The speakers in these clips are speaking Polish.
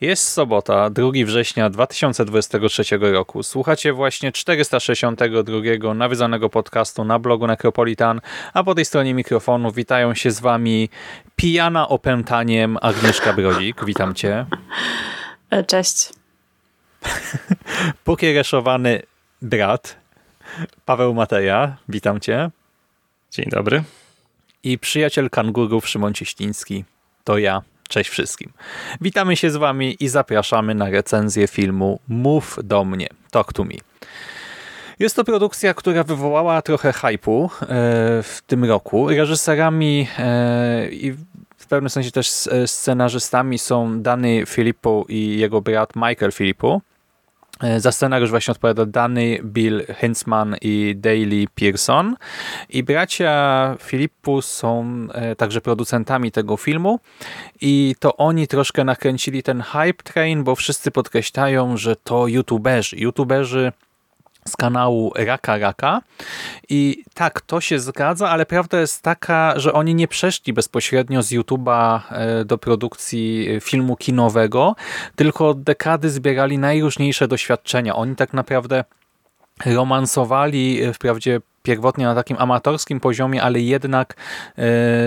Jest sobota, 2 września 2023 roku. Słuchacie właśnie 462 nawiedzonego podcastu na blogu Necropolitan, a po tej stronie mikrofonu witają się z wami pijana opętaniem Agnieszka Brodzik. Witam cię. E, Cześć. Pokiereszowany brat Paweł Mateja. Witam cię. Dzień dobry. I przyjaciel kangurów Szymon Cieśliński. To ja. Cześć wszystkim. Witamy się z Wami i zapraszamy na recenzję filmu Mów do mnie, Talk to Me. Jest to produkcja, która wywołała trochę hypu e, w tym roku. Reżyserami e, i w pewnym sensie też scenarzystami są Danny Filippo i jego brat Michael Filippo. E, za scenariusz właśnie odpowiada Danny, Bill Hintzman i Daley Pearson. I bracia Filippu są e, także producentami tego filmu i to oni troszkę nakręcili ten hype train, bo wszyscy podkreślają, że to youtuberzy. YouTuberzy z kanału Raka Raka i tak, to się zgadza, ale prawda jest taka, że oni nie przeszli bezpośrednio z YouTube'a e, do produkcji filmu kinowego, tylko od dekady zbierali najróżniejsze doświadczenia. Oni tak naprawdę romansowali e, wprawdzie pierwotnie na takim amatorskim poziomie, ale jednak e,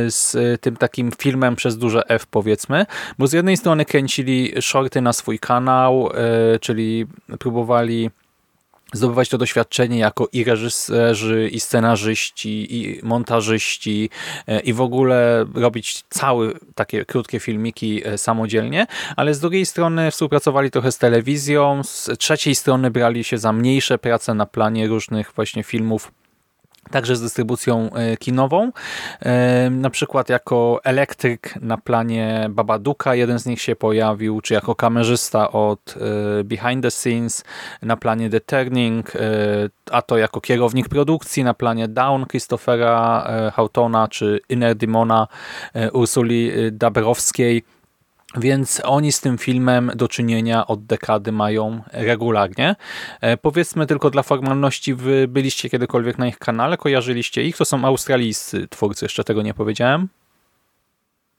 z tym takim filmem przez duże F powiedzmy, bo z jednej strony kręcili shorty na swój kanał, czyli próbowali zdobywać to doświadczenie jako i reżyserzy, i scenarzyści, i montażyści e, i w ogóle robić całe takie krótkie filmiki e, samodzielnie, ale z drugiej strony współpracowali trochę z telewizją, z trzeciej strony brali się za mniejsze prace na planie różnych właśnie filmów także z dystrybucją e, kinową. E, na przykład jako elektryk na planie Babaduka jeden z nich się pojawił, czy jako kamerzysta od e, Behind the Scenes na planie The Turning, a to jako kierownik produkcji na planie Down Christophera Hautona, czy Inner Demona Ursuli Dabrowskiej. Więc oni z tym filmem do czynienia od dekady mają regularnie. E, powiedzmy tylko dla formalności, wy byliście kiedykolwiek na ich kanale, kojarzyliście ich? To są australijscy twórcy, jeszcze tego nie powiedziałem.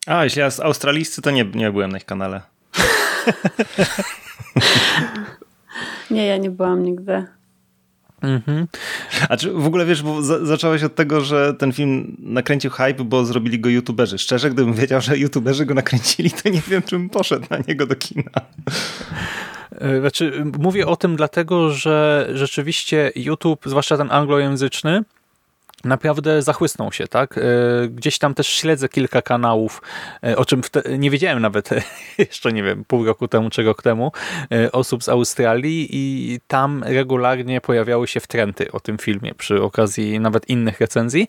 A, jeśli jest australijscy, to nie, nie byłem na ich kanale. nie, ja nie byłam nigdy. Mhm. A czy w ogóle wiesz, bo za zacząłeś od tego, że ten film nakręcił hype, bo zrobili go youtuberzy. Szczerze, gdybym wiedział, że youtuberzy go nakręcili, to nie wiem, czym poszedł na niego do kina. E, znaczy, mówię o tym dlatego, że rzeczywiście YouTube, zwłaszcza ten anglojęzyczny, naprawdę zachłysnął się, tak? E, gdzieś tam też śledzę kilka kanałów, e, o czym nie wiedziałem nawet jeszcze, nie wiem, pół roku temu czy rok temu, e, osób z Australii i tam regularnie pojawiały się wtręty o tym filmie przy okazji nawet innych recenzji,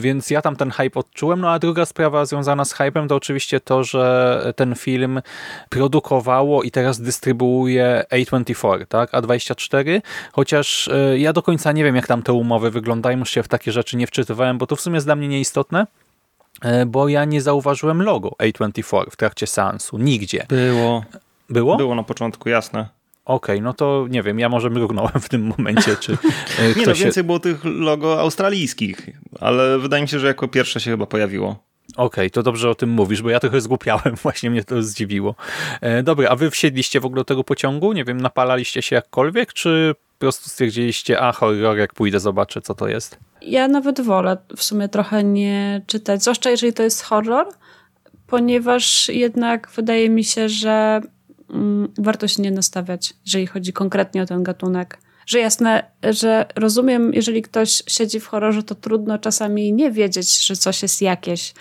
więc ja tam ten hype odczułem. No a druga sprawa związana z hypem to oczywiście to, że ten film produkowało i teraz dystrybuuje A24, tak? A24, chociaż ja do końca nie wiem, jak tam te umowy wyglądają, muszę się w takie rzeczy nie wczytywałem, bo to w sumie jest dla mnie nieistotne, e, bo ja nie zauważyłem logo A24 w trakcie seansu. Nigdzie. Było. Było? Było na początku, jasne. Okej, okay, no to nie wiem, ja może mrugnąłem w tym momencie, czy e, Nie no, więcej się... było tych logo australijskich, ale wydaje mi się, że jako pierwsze się chyba pojawiło. Okej, okay, to dobrze o tym mówisz, bo ja trochę zgłupiałem, właśnie mnie to zdziwiło. E, dobra, a wy wsiedliście w ogóle do tego pociągu? Nie wiem, napalaliście się jakkolwiek, czy prostu stwierdziliście, a horror, jak pójdę, zobaczę, co to jest? Ja nawet wolę w sumie trochę nie czytać, zwłaszcza jeżeli to jest horror, ponieważ jednak wydaje mi się, że mm, warto się nie nastawiać, jeżeli chodzi konkretnie o ten gatunek. Że jasne, że rozumiem, jeżeli ktoś siedzi w horrorze, to trudno czasami nie wiedzieć, że coś jest jakieś,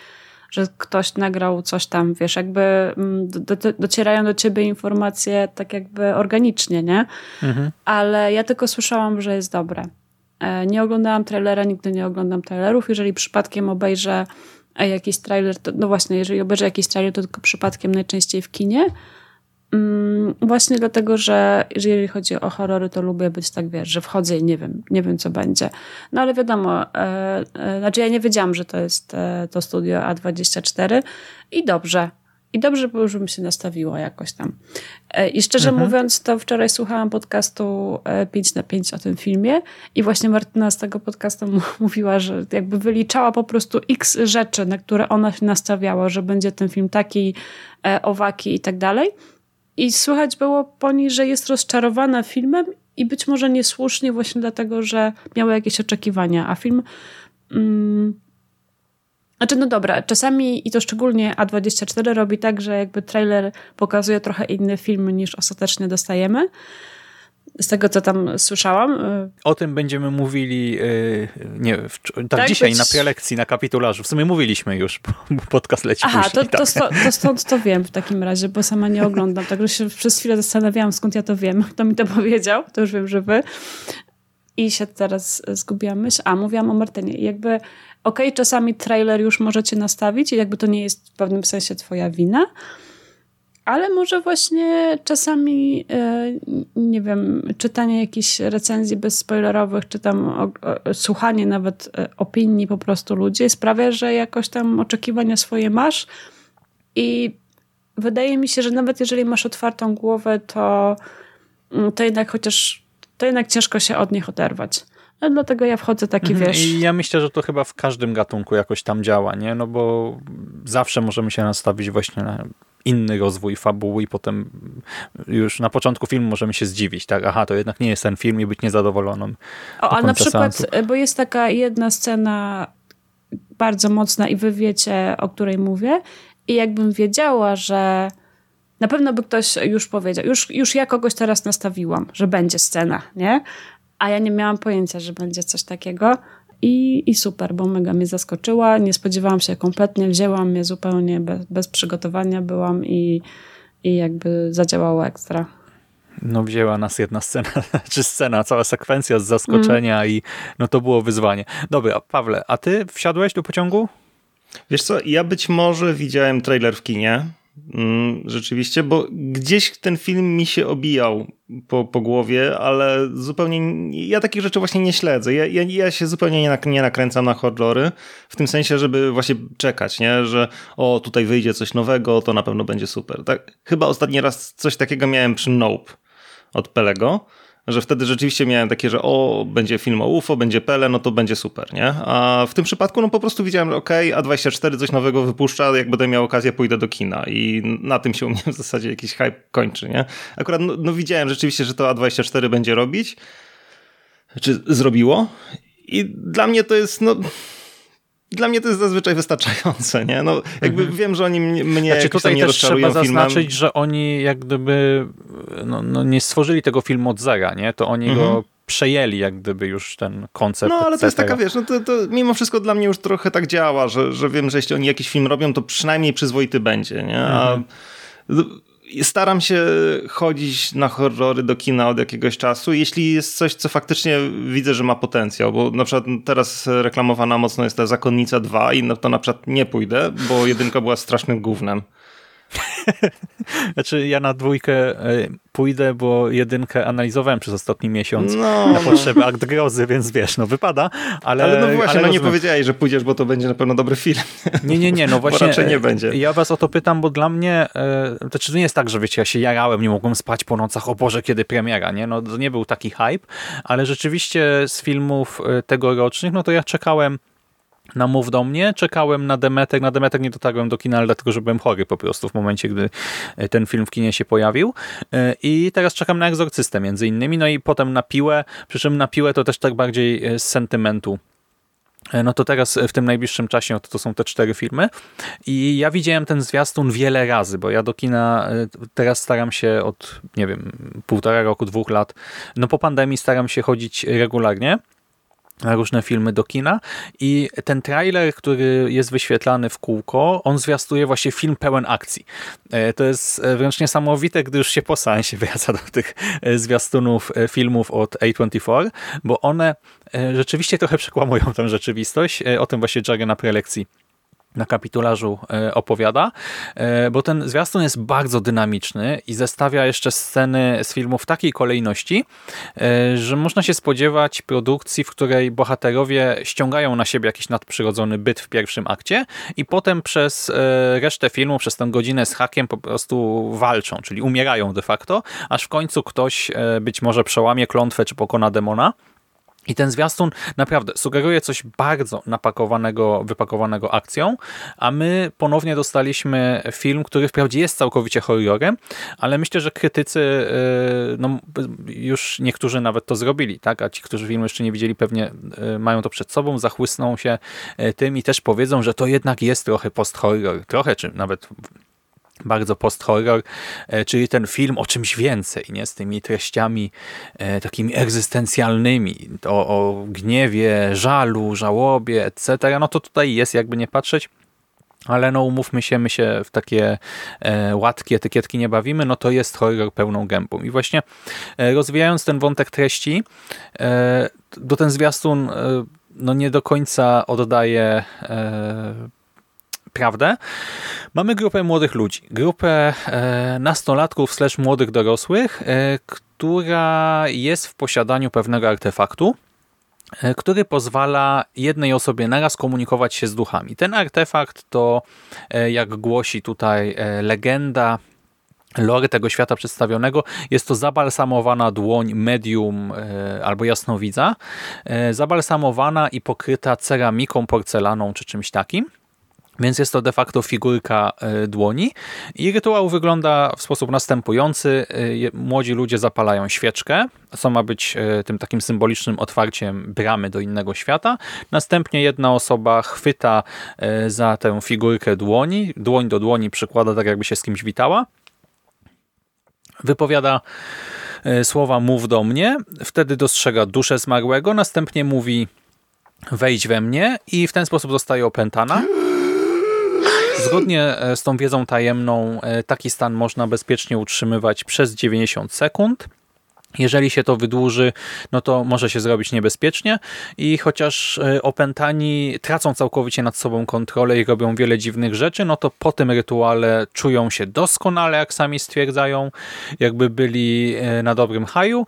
że ktoś nagrał coś tam, wiesz, jakby mm, do, do, docierają do ciebie informacje tak jakby organicznie, nie? Mhm. Ale ja tylko słyszałam, że jest dobre. E, nie oglądałam trailera, nigdy nie oglądam trailerów. Jeżeli przypadkiem obejrzę e, jakiś trailer, to, no właśnie, jeżeli obejrzę jakiś trailer, to tylko przypadkiem najczęściej w kinie. Mm, właśnie dlatego, że jeżeli chodzi o horrory, to lubię być tak, wiesz, że wchodzę i nie wiem, nie wiem co będzie. No ale wiadomo, e, e, znaczy ja nie wiedziałam, że to jest e, to studio A24 i dobrze. I dobrze, bo już bym się nastawiła jakoś tam. E, I szczerze mhm. mówiąc, to wczoraj słuchałam podcastu 5 e, na 5 o tym filmie i właśnie Martyna z tego podcastu mówiła, że jakby wyliczała po prostu x rzeczy, na które ona się nastawiała, że będzie ten film taki, owaki i tak dalej. I słychać było po niej, że jest rozczarowana filmem i być może niesłusznie właśnie dlatego, że miała jakieś oczekiwania, a film... Mm, znaczy, no dobra, czasami i to szczególnie A24 robi tak, że jakby trailer pokazuje trochę inny film niż ostatecznie dostajemy z tego, co tam słyszałam. Y, o tym będziemy mówili y, nie, w, tak, tak, dzisiaj być... na prelekcji, na kapitularzu. W sumie mówiliśmy już, bo podcast leci Aha, później, to, tak. to, to, stąd to wiem w takim razie, bo sama nie oglądam. Także się przez chwilę zastanawiałam, skąd ja to wiem. Kto mi to powiedział, to już wiem, że wy. I się teraz zgubiłam myśl. A, mówiłam o Martynie. jakby okej, okay, czasami trailer już możecie nastawić i jakby to nie jest w pewnym sensie twoja wina, ale może właśnie czasami, e, nie wiem, czytanie jakichś recenzji bezspoilerowych, czy tam słuchanie nawet e, opinii po prostu ludzi sprawia, że jakoś tam oczekiwania swoje masz i wydaje mi się, że nawet jeżeli masz otwartą głowę, to, mm, to jednak chociaż, to jednak ciężko się od nich oderwać. No, dlatego ja wchodzę taki, mhm. wiesz... I ja myślę, że to chyba w każdym gatunku jakoś tam działa, nie? No bo zawsze możemy się nastawić właśnie na inny rozwój fabuły i potem już na początku filmu możemy się zdziwić, tak, aha, to jednak nie jest ten film i być niezadowolonym. O, a na przykład, seansu. bo jest taka jedna scena bardzo mocna i wy wiecie, o której mówię i jakbym wiedziała, że na pewno by ktoś już powiedział, już, już ja kogoś teraz nastawiłam, że będzie scena, nie? A ja nie miałam pojęcia, że będzie coś takiego, i, i super, bo mega mnie zaskoczyła. Nie spodziewałam się kompletnie, wzięłam mnie zupełnie bez, bez przygotowania byłam i, i jakby zadziałało ekstra. No wzięła nas jedna scena, czy scena, cała sekwencja z zaskoczenia mm. i no to było wyzwanie. Dobra, Pawle, a ty wsiadłeś do pociągu? Wiesz co, ja być może widziałem trailer w kinie, rzeczywiście, bo gdzieś ten film mi się obijał po, po głowie, ale zupełnie ja takich rzeczy właśnie nie śledzę. Ja, ja, ja się zupełnie nie, nie nakręcam na horrory, w tym sensie, żeby właśnie czekać, nie? że o, tutaj wyjdzie coś nowego, to na pewno będzie super. Tak? Chyba ostatni raz coś takiego miałem przy Nope od Pelego, że wtedy rzeczywiście miałem takie, że o, będzie film o UFO, będzie Pele, no to będzie super, nie? A w tym przypadku no po prostu widziałem, że okej, okay, A24 coś nowego wypuszcza, jak będę miał okazję, pójdę do kina i na tym się u mnie w zasadzie jakiś hype kończy, nie? Akurat no, no widziałem rzeczywiście, że to A24 będzie robić, czy zrobiło i dla mnie to jest, no dla mnie to jest zazwyczaj wystarczające, nie? No, jakby mhm. wiem, że oni mnie, znaczy, tutaj nie też trzeba zaznaczyć, że oni jak gdyby no, no, nie stworzyli tego filmu od zera, nie? To oni mhm. go przejęli jak gdyby już ten koncept. No, ale to jest taka, wiesz, no to, to mimo wszystko dla mnie już trochę tak działa, że, że wiem, że jeśli oni jakiś film robią, to przynajmniej przyzwoity będzie, nie? A mhm staram się chodzić na horrory do kina od jakiegoś czasu, jeśli jest coś, co faktycznie widzę, że ma potencjał, bo na przykład teraz reklamowana mocno jest ta Zakonnica 2 i no to na przykład nie pójdę, bo jedynka była strasznym gównem. znaczy ja na dwójkę e, pójdę, bo jedynkę analizowałem przez ostatni miesiąc no. na potrzeby akt grozy, więc wiesz, no wypada, ale... Ale no właśnie, ale no rozumiem. nie powiedziałeś, że pójdziesz, bo to będzie na pewno dobry film. Nie, nie, nie, no właśnie. raczej nie będzie. Ja was o to pytam, bo dla mnie, e, to czy to nie jest tak, że wiecie, ja się jarałem, nie mogłem spać po nocach, o Boże, kiedy premiera, nie? No to nie był taki hype, ale rzeczywiście z filmów e, tegorocznych, no to ja czekałem na Mów do mnie, czekałem na Demeter, na Demeter nie dotarłem do kina, ale dlatego, że byłem chory po prostu w momencie, gdy e, ten film w kinie się pojawił. E, i teraz czekam na Egzorcystę między innymi, no i potem na Piłę, przy czym na Piłę to też tak bardziej e, z sentymentu. No to teraz w tym najbliższym czasie to, to są te cztery filmy. I ja widziałem ten zwiastun wiele razy, bo ja do kina teraz staram się od, nie wiem, półtora roku, dwóch lat, no po pandemii staram się chodzić regularnie różne filmy do kina i ten trailer, który jest wyświetlany w kółko, on zwiastuje właśnie film pełen akcji. E, to jest e, wręcz niesamowite, gdy już się po seansie wraca do tych e, zwiastunów filmów od A24, bo one rzeczywiście trochę przekłamują tę rzeczywistość. O tym właśnie Jagger na prelekcji na kapitularzu e, opowiada, e, bo ten zwiastun jest bardzo dynamiczny i zestawia jeszcze sceny z filmu w takiej kolejności, e, że można się spodziewać produkcji, w której bohaterowie ściągają na siebie jakiś nadprzyrodzony byt w pierwszym akcie i potem przez resztę filmu, przez tę godzinę z hakiem po prostu walczą, czyli umierają de facto, aż w końcu ktoś być może przełamie klątwę czy pokona demona. I ten zwiastun naprawdę sugeruje coś bardzo napakowanego, wypakowanego akcją, a my ponownie dostaliśmy film, który wprawdzie jest całkowicie horrorem, ale myślę, że krytycy, y, no już niektórzy nawet to zrobili, tak? a ci, którzy filmu jeszcze nie widzieli, pewnie y, mają to przed sobą, zachłysną się y, tym i też powiedzą, że to jednak jest trochę post-horror, trochę, czy nawet bardzo post-horror, e, czyli ten film o czymś więcej, nie? z tymi treściami e, takimi egzystencjalnymi, o, o gniewie, żalu, żałobie, etc. No to tutaj jest, jakby nie patrzeć. Ale no umówmy się, my się w takie e, łatki, etykietki nie bawimy, no to jest horror pełną gębą. I właśnie e, rozwijając ten wątek treści, e, do ten zwiastun e, no nie do końca oddaje prawdę. Mamy grupę młodych ludzi, grupę e, nastolatków slash młodych dorosłych, e, która jest w posiadaniu pewnego artefaktu, e, który pozwala jednej osobie naraz komunikować się z duchami. Ten artefakt to, jak głosi tutaj legenda, lore tego świata przedstawionego, jest to zabalsamowana dłoń medium albo jasnowidza, zabalsamowana i pokryta ceramiką, porcelaną czy czymś takim. Więc jest to de facto figurka e, dłoni i rytuał wygląda w sposób następujący. E, młodzi ludzie zapalają świeczkę, co ma być e, tym takim symbolicznym otwarciem bramy do innego świata. Następnie jedna osoba chwyta za tę figurkę dłoni, dłoń do dłoni przykłada tak jakby się z kimś witała. Wypowiada słowa mów do mnie, wtedy dostrzega duszę zmarłego, następnie mówi wejdź we mnie i w ten sposób zostaje opętana. Zgodnie e, z tą wiedzą tajemną e, taki stan można bezpiecznie utrzymywać przez 90 sekund. Jeżeli się to wydłuży, no to może się zrobić niebezpiecznie i chociaż e, opętani tracą całkowicie nad sobą kontrolę i robią wiele dziwnych rzeczy, no to po tym rytuale czują się doskonale, jak sami stwierdzają, jakby byli na dobrym haju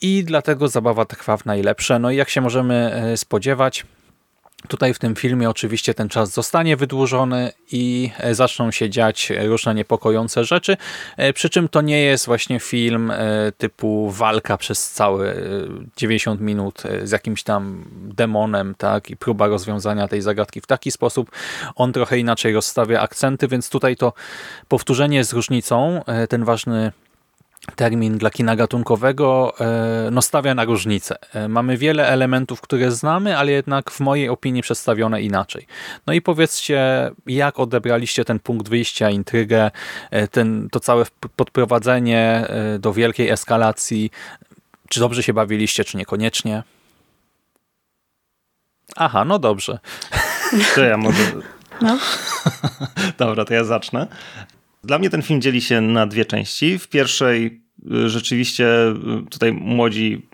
i dlatego zabawa trwa w najlepsze. No i jak się możemy spodziewać, Tutaj w tym filmie oczywiście ten czas zostanie wydłużony i e, zaczną się dziać różne niepokojące rzeczy, e, przy czym to nie jest właśnie film e, typu walka przez całe 90 minut z jakimś tam demonem tak i próba rozwiązania tej zagadki w taki sposób. On trochę inaczej rozstawia akcenty, więc tutaj to powtórzenie z różnicą, ten ważny termin dla kina gatunkowego e, no stawia na różnicę. E, mamy wiele elementów, które znamy, ale jednak w mojej opinii przedstawione inaczej. No i powiedzcie, jak odebraliście ten punkt wyjścia, intrygę, e, ten, to całe podprowadzenie do wielkiej eskalacji. Czy dobrze się bawiliście, czy niekoniecznie? Aha, no dobrze. To ja mogę... No. Dobra, to ja zacznę. Dla mnie ten film dzieli się na dwie części. W pierwszej y, rzeczywiście y, tutaj młodzi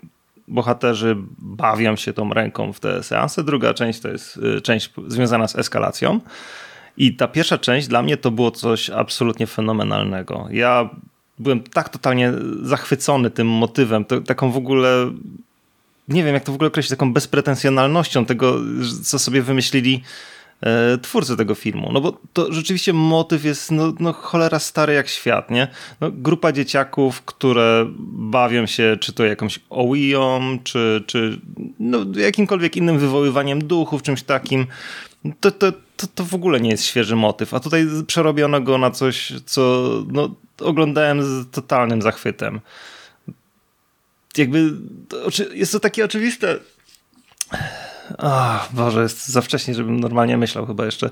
bohaterzy bawią się tą ręką w te seanse. Druga część to jest y, część związana z eskalacją. I ta pierwsza część dla mnie to było coś absolutnie fenomenalnego. Ja byłem tak totalnie zachwycony tym motywem, to, taką w ogóle, nie wiem jak to w ogóle określić, taką bezpretensjonalnością tego, co sobie wymyślili twórcy tego filmu. No bo to rzeczywiście motyw jest no, no cholera stary jak świat, nie? No, grupa dzieciaków, które bawią się czy to jakąś owiją, czy, czy no, jakimkolwiek innym wywoływaniem duchów, czymś takim. To, to, to, to w ogóle nie jest świeży motyw. A tutaj przerobiono go na coś, co no, oglądałem z totalnym zachwytem. Jakby jest to takie oczywiste. Ach, Boże, jest za wcześnie, żebym normalnie myślał chyba jeszcze.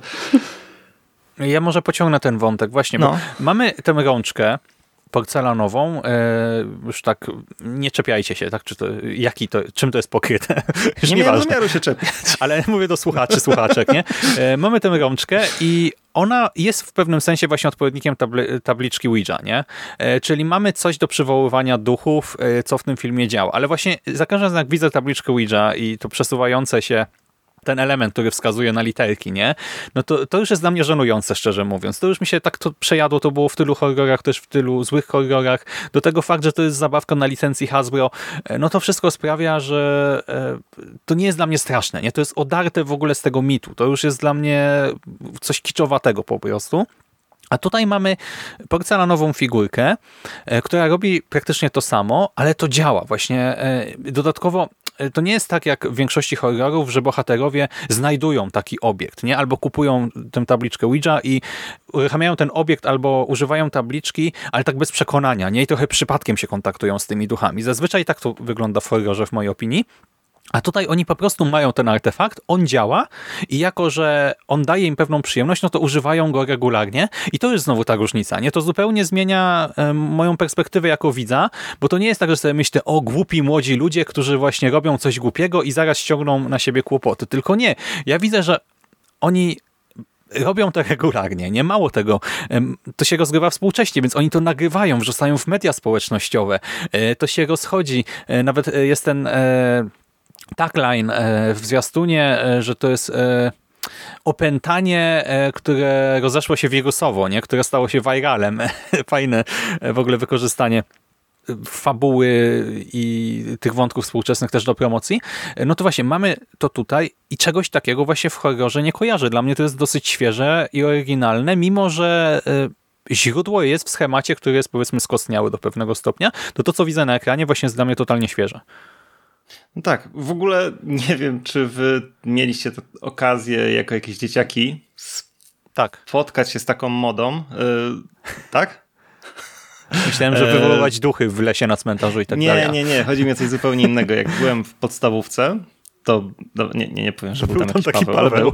Ja może pociągnę ten wątek właśnie, no. mamy tę rączkę, porcelanową, e, już tak nie czepiajcie się, tak, czy to, jaki to, czym to jest pokryte. Już nie miałem zamiaru się czepiać. Ale mówię do słuchaczy, słuchaczek, nie? E, mamy tę rączkę i ona jest w pewnym sensie właśnie odpowiednikiem tabli tabliczki Ouija, nie? E, czyli mamy coś do przywoływania duchów, co w tym filmie działa. Ale właśnie za każdym razem jak widzę tabliczkę Ouija i to przesuwające się ten element, który wskazuje na literki, nie? No to, to już jest dla mnie żenujące, szczerze mówiąc. To już mi się tak to przejadło, to było w tylu horrorach, też w tylu złych horrorach. Do tego fakt, że to jest zabawka na licencji Hasbro, e, no to wszystko sprawia, że e, to nie jest dla mnie straszne, nie? To jest odarte w ogóle z tego mitu. To już jest dla mnie coś kiczowatego po prostu. A tutaj mamy porcelanową figurkę, e, która robi praktycznie to samo, ale to działa. Właśnie dodatkowo to nie jest tak jak w większości horrorów, że bohaterowie znajdują taki obiekt, nie? Albo kupują tę tabliczkę Ouija i uruchamiają ten obiekt, albo używają tabliczki, ale tak bez przekonania, nie? I trochę przypadkiem się kontaktują z tymi duchami. Zazwyczaj tak to wygląda w horrorze, w mojej opinii. A tutaj oni po prostu mają ten artefakt, on działa i jako, że on daje im pewną przyjemność, no to używają go regularnie i to jest znowu ta różnica. Nie, To zupełnie zmienia moją perspektywę jako widza, bo to nie jest tak, że sobie myślę, o głupi młodzi ludzie, którzy właśnie robią coś głupiego i zaraz ściągną na siebie kłopoty. Tylko nie. Ja widzę, że oni robią to regularnie, nie mało tego. To się rozgrywa współcześnie, więc oni to nagrywają, wrzucają w media społecznościowe. E, to się rozchodzi. E, nawet e, jest ten tagline e, w zwiastunie, e, że to jest e, opętanie, które rozeszło się wirusowo, nie? które stało się viralem. Fajne w ogóle wykorzystanie fabuły i tych wątków współczesnych też do promocji, no to właśnie mamy to tutaj i czegoś takiego właśnie w horrorze nie kojarzę. Dla mnie to jest dosyć świeże i oryginalne, mimo że źródło jest w schemacie, który jest powiedzmy skostniały do pewnego stopnia, to to co widzę na ekranie właśnie jest dla mnie totalnie świeże. No tak, w ogóle nie wiem, czy wy mieliście okazję jako jakieś dzieciaki tak. spotkać się z taką modą, yy, tak? Myślałem, że wywoływać duchy w lesie na cmentarzu i tak nie, dalej. Nie, nie, nie, chodzi mi o coś zupełnie innego. Jak byłem w podstawówce, to no, nie, nie, nie powiem, że był, był tam, tam taki Paweł. Paweł.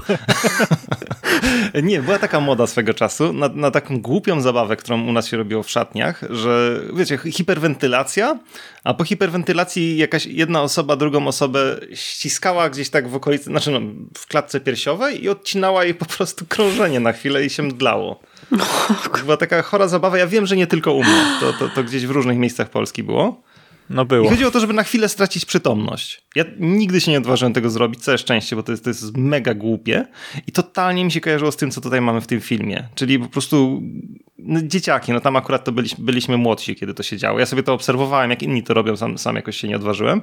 nie, była taka moda swego czasu na, na taką głupią zabawę, którą u nas się robiło w szatniach, że wiecie, hiperwentylacja, a po hiperwentylacji jakaś jedna osoba drugą osobę ściskała gdzieś tak w okolicy, znaczy no, w klatce piersiowej i odcinała jej po prostu krążenie na chwilę i się mdlało. Była taka chora zabawa. Ja wiem, że nie tylko u mnie. To, to, to gdzieś w różnych miejscach Polski było. No było. I chodzi o to, żeby na chwilę stracić przytomność. Ja nigdy się nie odważyłem tego zrobić, całe szczęście, bo to jest, to jest mega głupie i totalnie mi się kojarzyło z tym, co tutaj mamy w tym filmie. Czyli po prostu no, dzieciaki, no tam akurat to byliśmy, byliśmy młodsi, kiedy to się działo. Ja sobie to obserwowałem, jak inni to robią, sam, sam jakoś się nie odważyłem.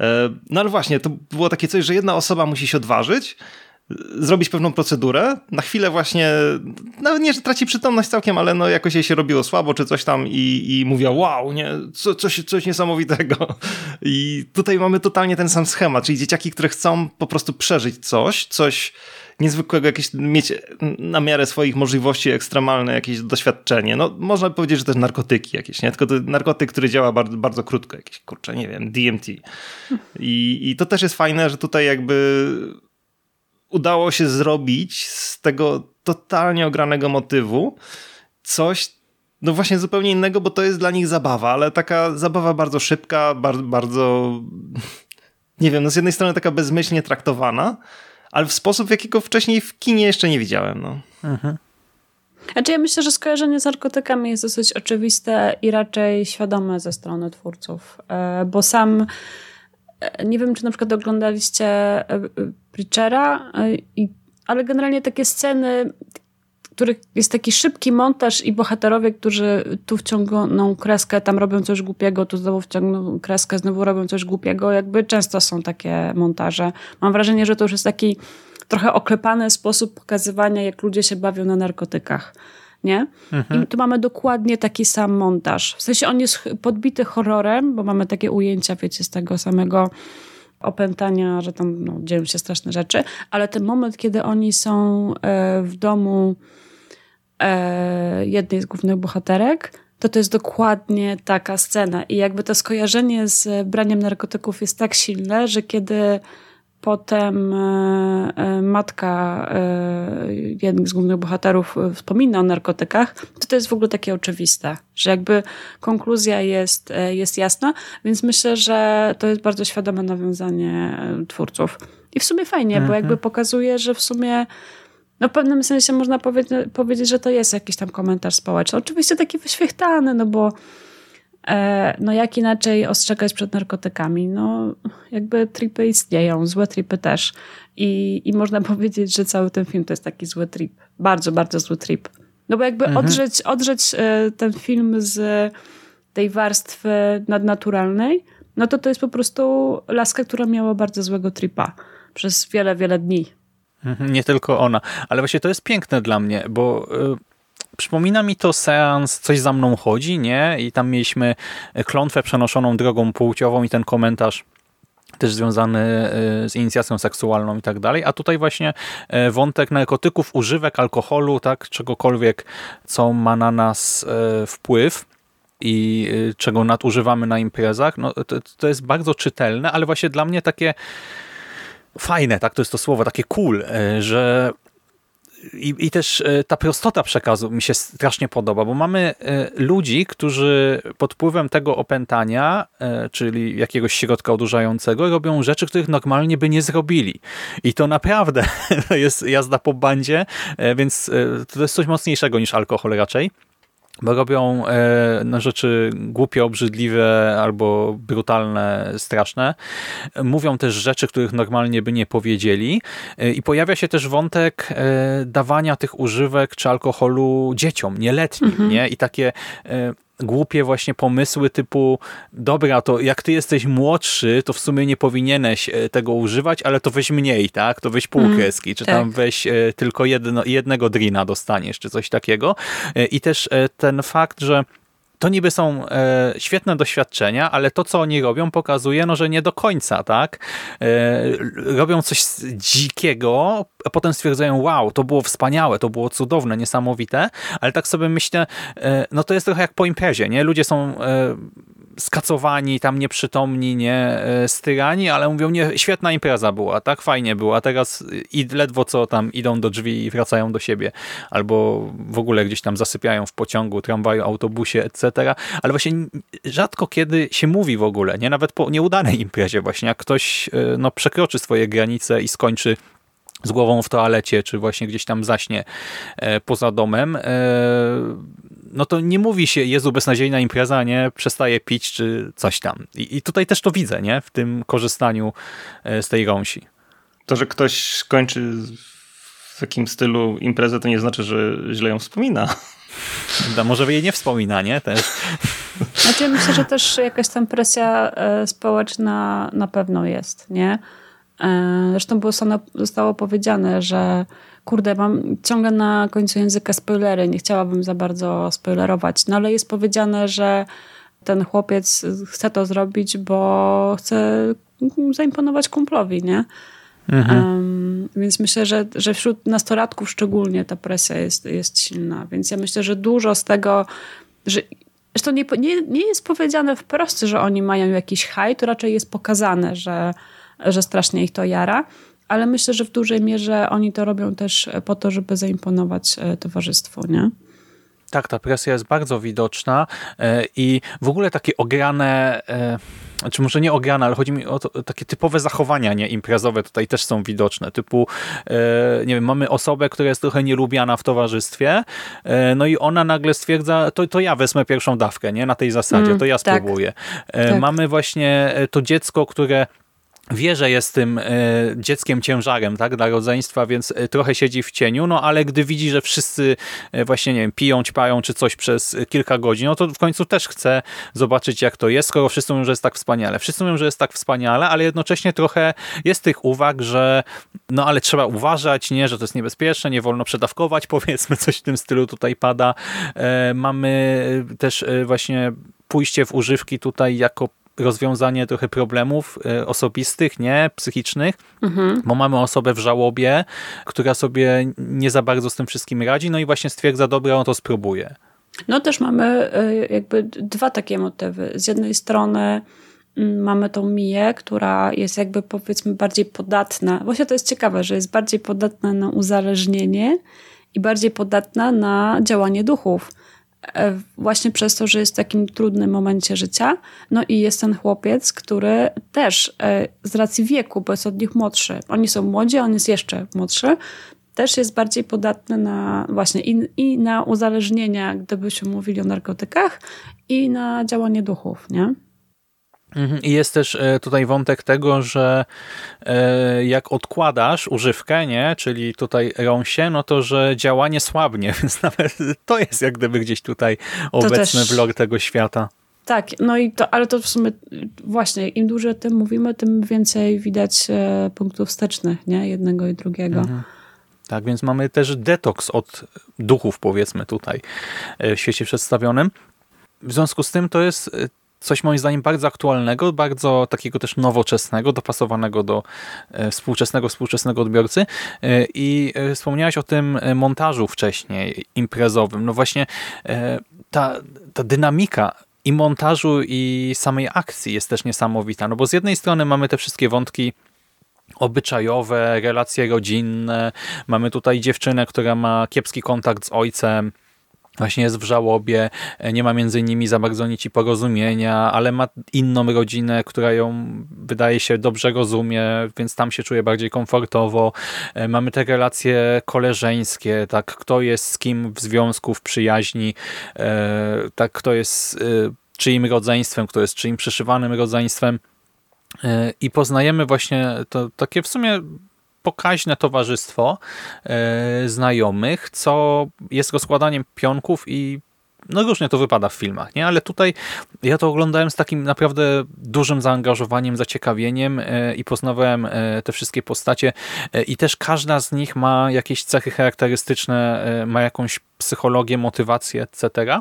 E, no ale właśnie, to było takie coś, że jedna osoba musi się odważyć, zrobić pewną procedurę, na chwilę właśnie, nawet nie, że traci przytomność całkiem, ale no jakoś jej się robiło słabo, czy coś tam i, i mówiła, wow, nie, co, coś, coś niesamowitego. I tutaj mamy totalnie ten sam schemat, czyli dzieciaki, które chcą po prostu przeżyć coś, coś niezwykłego, jakieś mieć na miarę swoich możliwości ekstremalne jakieś doświadczenie. No, można powiedzieć, że też narkotyki jakieś, nie? Tylko to narkotyk, który działa bardzo, bardzo krótko, jakieś, kurczę, nie wiem, DMT. I, I to też jest fajne, że tutaj jakby udało się zrobić z tego totalnie ogranego motywu coś, no właśnie zupełnie innego, bo to jest dla nich zabawa, ale taka zabawa bardzo szybka, bardzo, bardzo nie wiem, no z jednej strony taka bezmyślnie traktowana, ale w sposób, jakiego wcześniej w kinie jeszcze nie widziałem. No. Mhm. Znaczy ja myślę, że skojarzenie z narkotykami jest dosyć oczywiste i raczej świadome ze strony twórców, e, bo sam nie wiem, czy na przykład oglądaliście e, e, Preachera, ale generalnie takie sceny, których jest taki szybki montaż i bohaterowie, którzy tu wciągną kreskę, tam robią coś głupiego, tu znowu wciągną kreskę, znowu robią coś głupiego. Jakby często są takie montaże. Mam wrażenie, że to już jest taki trochę oklepany sposób pokazywania, jak ludzie się bawią na narkotykach. Nie? Mhm. I tu mamy dokładnie taki sam montaż. W sensie on jest podbity horrorem, bo mamy takie ujęcia, wiecie, z tego samego opętania, że tam no, dzieją się straszne rzeczy, ale ten moment, kiedy oni są e, w domu e, jednej z głównych bohaterek, to to jest dokładnie taka scena. I jakby to skojarzenie z braniem narkotyków jest tak silne, że kiedy potem e, e, matka e, jednych z głównych bohaterów wspomina o narkotykach, to to jest w ogóle takie oczywiste, że jakby konkluzja jest, jest jasna, więc myślę, że to jest bardzo świadome nawiązanie twórców. I w sumie fajnie, mhm. bo jakby pokazuje, że w sumie no w pewnym sensie można powiedzieć, powiedzieć, że to jest jakiś tam komentarz społeczny. Oczywiście taki wyświechtany, no bo no jak inaczej ostrzegać przed narkotykami? No jakby tripy istnieją, złe tripy też. I, I można powiedzieć, że cały ten film to jest taki zły trip. Bardzo, bardzo zły trip. No bo jakby mhm. odrzeć, odrzeć e, ten film z tej warstwy nadnaturalnej, no to to jest po prostu laska, która miała bardzo złego tripa przez wiele, wiele dni. Mhm, nie tylko ona. Ale właśnie to jest piękne dla mnie, bo y, przypomina mi to seans Coś za mną chodzi, nie? I tam mieliśmy klątwę przenoszoną drogą płciową i ten komentarz też związany y, z inicjacją seksualną i tak dalej, a tutaj właśnie y, wątek narkotyków, używek, alkoholu, tak, czegokolwiek, co ma na nas wpływ i czego nadużywamy na imprezach, no to, to jest bardzo czytelne, ale właśnie dla mnie takie fajne, tak, to jest to słowo, takie cool, e, że i, I też e, ta prostota przekazu mi się strasznie podoba, bo mamy e, ludzi, którzy pod wpływem tego opętania, czyli jakiegoś środka odurzającego, robią rzeczy, których normalnie by nie zrobili. I to naprawdę jest jazda po bandzie, więc to jest coś mocniejszego niż alkohol raczej bo robią e, no, rzeczy głupie, obrzydliwe albo brutalne, straszne. Mówią też rzeczy, których normalnie by nie powiedzieli e, i pojawia się też wątek e, dawania tych używek czy alkoholu dzieciom, nieletnim, mhm. nie? I takie głupie właśnie pomysły typu dobra, to jak ty jesteś młodszy, to w sumie nie powinieneś e, tego używać, ale to weź mniej, tak? To weź pół mm, kreski, czy tak. tam weź e, tylko jedno, jednego drina dostaniesz, czy coś takiego. E, I też ten fakt, że to niby są e, świetne doświadczenia, ale to, co oni robią, pokazuje, no, że nie do końca, tak? E, robią coś dzikiego, a potem stwierdzają, wow, to było wspaniałe, to było cudowne, niesamowite, ale tak sobie myślę, e, no to jest trochę jak po imprezie, nie? Ludzie są e, skacowani, tam nieprzytomni, nie e, styrani, ale mówią, nie, świetna impreza była, tak fajnie była, teraz i ledwo co tam idą do drzwi i wracają do siebie, albo w ogóle gdzieś tam zasypiają w pociągu, tramwaju, autobusie, etc. Ale właśnie rzadko kiedy się mówi w ogóle, nie nawet po nieudanej imprezie właśnie, jak ktoś no, przekroczy swoje granice i skończy z głową w toalecie, czy właśnie gdzieś tam zaśnie e, poza domem, no to nie mówi się Jezu, beznadziejna impreza, nie, przestaje pić czy coś tam. I, tutaj też to widzę, nie, w tym korzystaniu e, z tej gąsi. To, że ktoś kończy w takim stylu imprezę, to nie znaczy, że źle ją wspomina. Da, może jej nie wspomina, nie? Też. Znaczy myślę, że też jakaś tam presja e, społeczna na pewno jest, nie? E, zresztą było zostało powiedziane, że kurde, mam ciągle na końcu języka spoilery, nie chciałabym za bardzo spoilerować, no ale jest powiedziane, że ten chłopiec chce to zrobić, bo chce zaimponować kumplowi, nie? Mhm. Um, więc myślę, że, że wśród nastolatków szczególnie ta presja jest, jest silna. Więc ja myślę, że dużo z tego, że zresztą nie, nie, nie jest powiedziane wprost, że oni mają jakiś haj, to raczej jest pokazane, że, że strasznie ich to jara ale myślę, że w dużej mierze oni to robią też po to, żeby zaimponować e, towarzystwu, nie? Tak, ta presja jest bardzo widoczna e, i w ogóle takie ograne, e, znaczy może nie ograne, ale chodzi mi o to, takie typowe zachowania nie imprezowe tutaj też są widoczne. Typu, nie wiem, mamy osobę, która jest trochę nielubiana w towarzystwie, no i ona nagle stwierdza, to, to ja wezmę pierwszą dawkę, nie? Na tej zasadzie, mm, to ja tak. spróbuję. Tak, tak. Mamy właśnie to dziecko, które wie, że jest tym e, dzieckiem ciężarem tak, dla rodzeństwa, więc e, trochę siedzi w cieniu, no ale gdy widzi, że wszyscy e, właśnie, nie wiem, piją, ćpają czy coś przez kilka godzin, no to w końcu też chce zobaczyć, jak to jest, skoro wszyscy mówią, że jest tak wspaniale. Wszyscy mówią, że jest tak wspaniale, ale jednocześnie trochę jest tych uwag, że no ale trzeba uważać, nie, że to jest niebezpieczne, nie wolno przedawkować, powiedzmy, coś w tym stylu tutaj pada. Mamy też właśnie pójście w używki tutaj jako rozwiązanie trochę problemów e, osobistych, nie, psychicznych, mhm. bo mamy osobę w żałobie, która sobie nie za bardzo z tym wszystkim radzi, no i właśnie stwierdza, dobra, on to spróbuje. No też mamy e, jakby dwa takie motywy. Z jednej strony mm, mamy tą Miję, która jest jakby powiedzmy bardziej podatna. Właśnie to jest ciekawe, że jest bardziej podatna na uzależnienie i bardziej podatna na działanie duchów. E, właśnie przez to, że jest w takim trudnym momencie życia. No i jest ten chłopiec, który też e, z racji wieku, bo jest od nich młodszy, oni są młodzi, on jest jeszcze młodszy, też jest bardziej podatny na właśnie i, i na uzależnienia, gdybyśmy mówili o narkotykach, i na działanie duchów, nie? Mhm. I jest też e, tutaj wątek tego, że e, jak odkładasz używkę, nie, czyli tutaj rąsie, no to, że działanie słabnie, więc nawet to jest jak gdyby gdzieś tutaj obecny też... vlog tego świata. Tak, no i to, ale to w sumie właśnie im dłużej o tym mówimy, tym więcej widać e, punktów wstecznych, nie, jednego i drugiego. Mhm. Tak, więc mamy też detoks od duchów, powiedzmy tutaj w świecie przedstawionym. W związku z tym to jest coś moim zdaniem bardzo aktualnego, bardzo takiego też nowoczesnego, dopasowanego do e, współczesnego, współczesnego odbiorcy. E, I e, wspomniałeś o tym montażu wcześniej, imprezowym. No właśnie ta, ta dynamika i montażu, i samej akcji jest też niesamowita. No bo z jednej strony mamy te wszystkie wątki obyczajowe, relacje rodzinne. Mamy tutaj dziewczynę, która ma kiepski kontakt z ojcem, właśnie jest w żałobie, e, nie ma między nimi za bardzo nici porozumienia, ale ma inną rodzinę, która ją wydaje się dobrze rozumie, więc tam się czuje bardziej komfortowo. E, mamy te relacje koleżeńskie, tak, kto jest z kim w związku, w przyjaźni, e, tak, kto jest czyim rodzeństwem, kto jest czyim przyszywanym rodzeństwem. I poznajemy właśnie to takie w sumie pokaźne towarzystwo e, znajomych, co jest rozkładaniem pionków i no różnie to wypada w filmach, nie? Ale tutaj ja to oglądałem z takim naprawdę dużym zaangażowaniem, zaciekawieniem e, i poznawałem e, te wszystkie postacie i też każda z nich ma jakieś cechy charakterystyczne, ma jakąś psychologię, motywację, etc.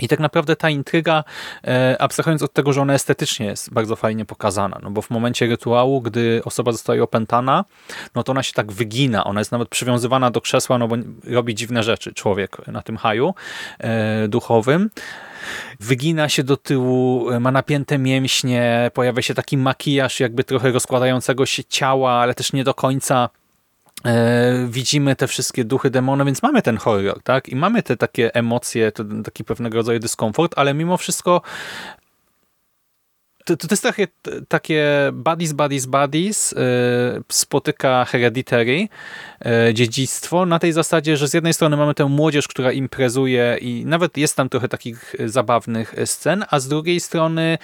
I tak naprawdę ta intryga, e, abstrahując od tego, że ona estetycznie jest bardzo fajnie pokazana, no bo w momencie rytuału, gdy osoba zostaje opętana, no to ona się tak wygina, ona jest nawet przywiązywana do krzesła, no bo robi dziwne rzeczy człowiek na tym haju e, duchowym. Wygina się do tyłu, ma napięte mięśnie, pojawia się taki makijaż jakby trochę rozkładającego się ciała, ale też nie do końca E, widzimy te wszystkie duchy, demony, więc mamy ten horror, tak? I mamy te takie emocje, taki pewnego rodzaju dyskomfort, ale mimo wszystko to, to jest takie, takie buddies, buddies, buddies, yy, spotyka Hereditary, yy, dziedzictwo, na tej zasadzie, że z jednej strony mamy tę młodzież, która imprezuje i nawet jest tam trochę takich zabawnych scen, a z drugiej strony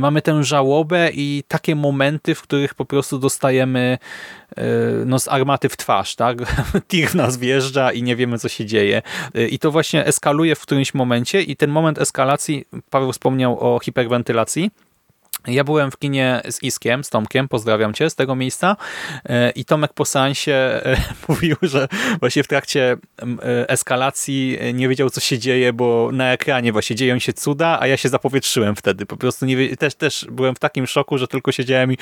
mamy tę żałobę i takie momenty, w których po prostu dostajemy no, z armaty w twarz, tak? Tir w nas wjeżdża i nie wiemy, co się dzieje. I to właśnie eskaluje w którymś momencie i ten moment eskalacji, Paweł wspomniał o hiperwentylacji, ja byłem w kinie z Iskiem, z Tomkiem, pozdrawiam cię z tego miejsca e, i Tomek po seansie e, mówił, że właśnie w trakcie e, eskalacji nie wiedział, co się dzieje, bo na ekranie właśnie dzieją się cuda, a ja się zapowietrzyłem wtedy. Po prostu nie, też, też byłem w takim szoku, że tylko siedziałem i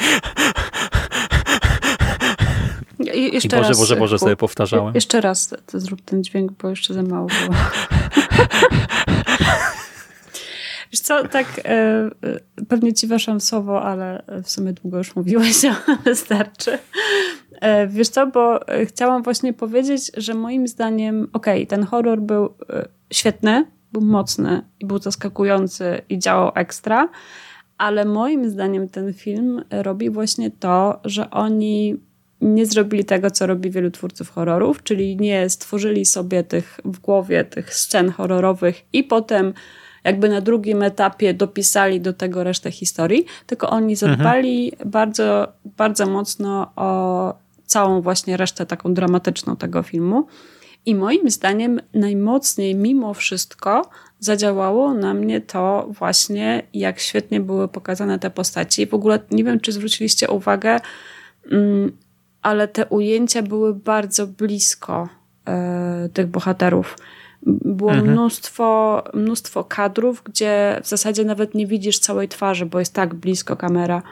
I, jeszcze I Boże, raz, Boże, Boże sobie powtarzałem. Jeszcze raz zrób ten dźwięk, bo jeszcze za mało było. Wiesz co, tak e, e, pewnie ci weszłam słowo, ale w sumie długo już mówiłeś, wystarczy. E, wiesz co, bo chciałam właśnie powiedzieć, że moim zdaniem, okej, okay, ten horror był e, świetny, był mocny i był zaskakujący i działał ekstra, ale moim zdaniem ten film robi właśnie to, że oni nie zrobili tego, co robi wielu twórców horrorów, czyli nie stworzyli sobie tych w głowie tych scen horrorowych i potem jakby na drugim etapie dopisali do tego resztę historii, tylko oni zadbali mhm. bardzo, bardzo mocno o całą właśnie resztę taką dramatyczną tego filmu. I moim zdaniem najmocniej mimo wszystko zadziałało na mnie to właśnie, jak świetnie były pokazane te postaci. W ogóle nie wiem, czy zwróciliście uwagę, mm, ale te ujęcia były bardzo blisko e, tych bohaterów. Było mhm. mnóstwo, mnóstwo kadrów, gdzie w zasadzie nawet nie widzisz całej twarzy, bo jest tak blisko kamera.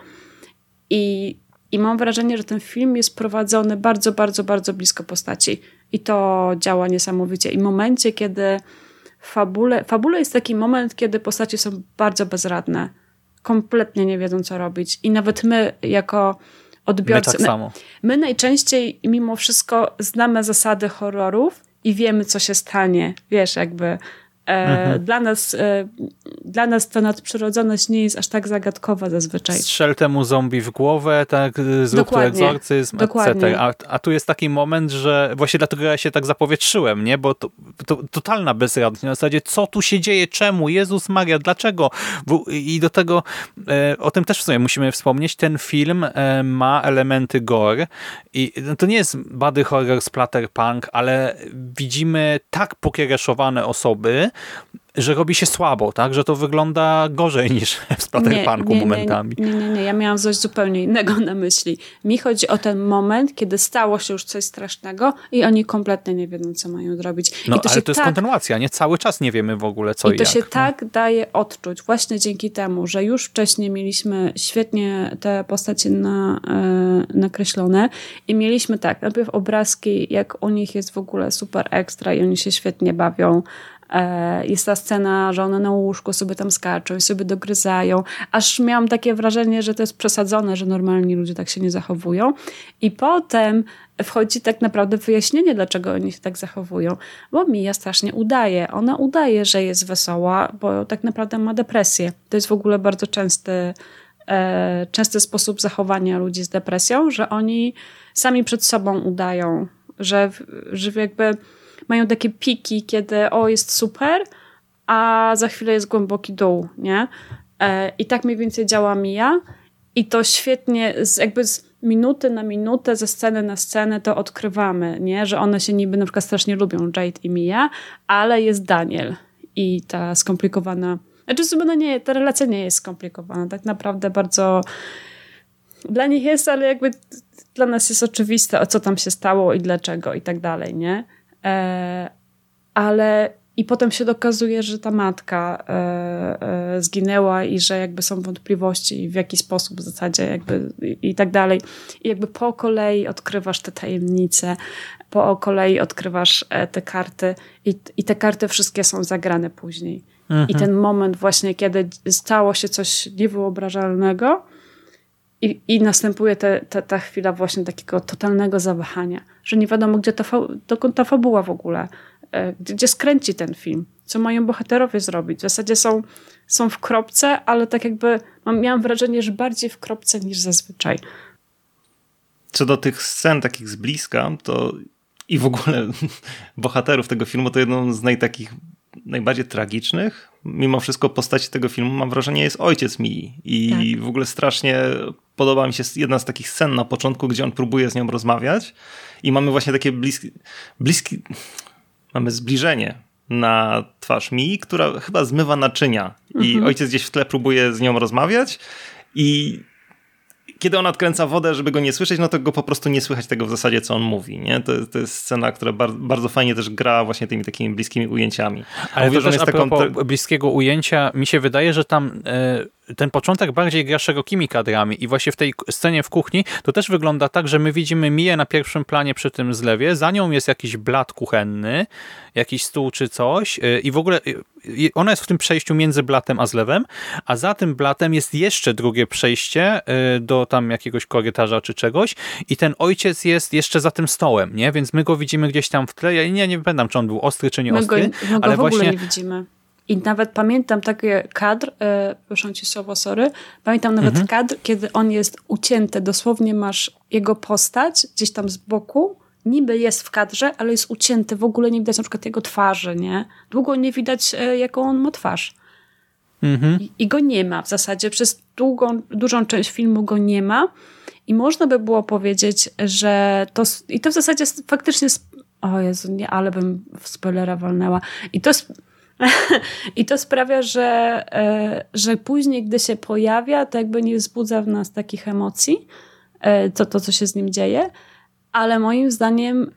I, I mam wrażenie, że ten film jest prowadzony bardzo, bardzo, bardzo blisko postaci. I to działa niesamowicie. I w momencie, kiedy fabule, fabule jest taki moment, kiedy postacie są bardzo bezradne. Kompletnie nie wiedzą, co robić. I nawet my, jako odbiorcy. My tak samo. My najczęściej mimo wszystko znamy zasady horrorów i wiemy, co się stanie. Wiesz, jakby mhm. Dla, nas, e, dla nas ta nadprzyrodzoność nie jest aż tak zagadkowa zazwyczaj. Strzel temu zombie w głowę, tak, zrób Dokładnie. tu egzorcyzm, Dokładnie. etc. A, a tu jest taki moment, że właśnie dlatego ja się tak zapowietrzyłem, nie? bo to, to totalna bezradność. Na zasadzie, co tu się dzieje, czemu, Jezus Maria, dlaczego? I do tego, e, o tym też w sumie musimy wspomnieć, ten film ma elementy gore i no, to nie jest body horror, splatterpunk, ale widzimy tak pokiereszowane osoby, że robi się słabo, tak? Że to wygląda gorzej niż w Splatterpunku momentami. Nie, nie, nie, ja miałam coś zupełnie innego na myśli. Mi chodzi o ten moment, kiedy stało się już coś strasznego i oni kompletnie nie wiedzą, co mają zrobić. No, to ale to jest tak... kontynuacja, nie? Cały czas nie wiemy w ogóle, co i I to jak, się no. tak daje odczuć, właśnie dzięki temu, że już wcześniej mieliśmy świetnie te postacie na, e, nakreślone i mieliśmy tak, najpierw obrazki, jak u nich jest w ogóle super ekstra i oni się świetnie bawią, jest ta scena, że one na łóżku sobie tam skaczą i sobie dogryzają. Aż miałam takie wrażenie, że to jest przesadzone, że normalni ludzie tak się nie zachowują. I potem wchodzi tak naprawdę wyjaśnienie, dlaczego oni się tak zachowują. Bo Mia strasznie udaje. Ona udaje, że jest wesoła, bo tak naprawdę ma depresję. To jest w ogóle bardzo częsty, e, częsty sposób zachowania ludzi z depresją, że oni sami przed sobą udają, że, że jakby mają takie piki, kiedy o, jest super, a za chwilę jest głęboki dół, nie? E, I tak mniej więcej działa Mia i to świetnie, z, jakby z minuty na minutę, ze sceny na scenę to odkrywamy, nie? Że one się niby na przykład strasznie lubią, Jade i Mia, ale jest Daniel i ta skomplikowana znaczy, no nie, ta relacja nie jest skomplikowana. Tak naprawdę bardzo dla nich jest, ale jakby dla nas jest oczywiste, o co tam się stało i dlaczego i tak dalej, nie? E, ale i potem się dokazuje, że ta matka e, e, zginęła i że jakby są wątpliwości w jaki sposób w zasadzie jakby i, i tak dalej. I jakby po kolei odkrywasz te tajemnice, po kolei odkrywasz te karty i, i te karty wszystkie są zagrane później. Mhm. I ten moment właśnie, kiedy stało się coś niewyobrażalnego, i, I następuje te, te, ta chwila właśnie takiego totalnego zawahania, że nie wiadomo, gdzie ta, dokąd ta fabuła w ogóle, e, gdzie, skręci ten film, co mają bohaterowie zrobić. W zasadzie są, są w kropce, ale tak jakby mam, miałam wrażenie, że bardziej w kropce niż zazwyczaj. Co do tych scen takich z bliska, to i w ogóle bohaterów tego filmu, to jedną z najtakich najbardziej tragicznych, mimo wszystko postaci tego filmu, mam wrażenie, jest ojciec mi. I tak. w ogóle strasznie podoba mi się jedna z takich scen na początku, gdzie on próbuje z nią rozmawiać i mamy właśnie takie bliski, bliski mamy zbliżenie na twarz mi, która chyba zmywa naczynia i mhm. ojciec gdzieś w tle próbuje z nią rozmawiać i kiedy on odkręca wodę, żeby go nie słyszeć, no to go po prostu nie słychać tego w zasadzie, co on mówi. Nie? To, to jest scena, która bar bardzo fajnie też gra właśnie tymi takimi bliskimi ujęciami. Ale Mówię, to też taką... bliskiego ujęcia, mi się wydaje, że tam e, ten początek bardziej gra szerokimi kadrami i właśnie w tej scenie w kuchni to też wygląda tak, że my widzimy Miję na pierwszym planie przy tym zlewie, za nią jest jakiś blat kuchenny, jakiś stół czy coś y, i w ogóle y, ona jest w tym przejściu między blatem a zlewem, a za tym blatem jest jeszcze drugie przejście y, do tam jakiegoś korytarza czy czegoś i ten ojciec jest jeszcze za tym stołem, nie? Więc my go widzimy gdzieś tam w tle. Ja nie, nie pamiętam, czy on był ostry, czy nie ostry. My go, my go ale w ogóle właśnie... nie widzimy. I nawet pamiętam taki kadr, e, proszę cię słowo, sorry, pamiętam nawet mhm. kadr, kiedy on jest ucięty, dosłownie masz jego postać gdzieś tam z boku, niby jest w kadrze, ale jest ucięty, w ogóle nie widać na przykład jego twarzy, nie? Długo nie widać, e, jaką on ma twarz. Mhm. I, I, go nie ma w zasadzie. Przez długą, dużą część filmu go nie ma. I można by było powiedzieć, że to. I to w zasadzie faktycznie. O Jezu, nie, ale bym w spoilera walnęła. I to. I to sprawia, że, e, że później, gdy się pojawia, to jakby nie wzbudza w nas takich emocji, e, to, to co się z nim dzieje. Ale moim zdaniem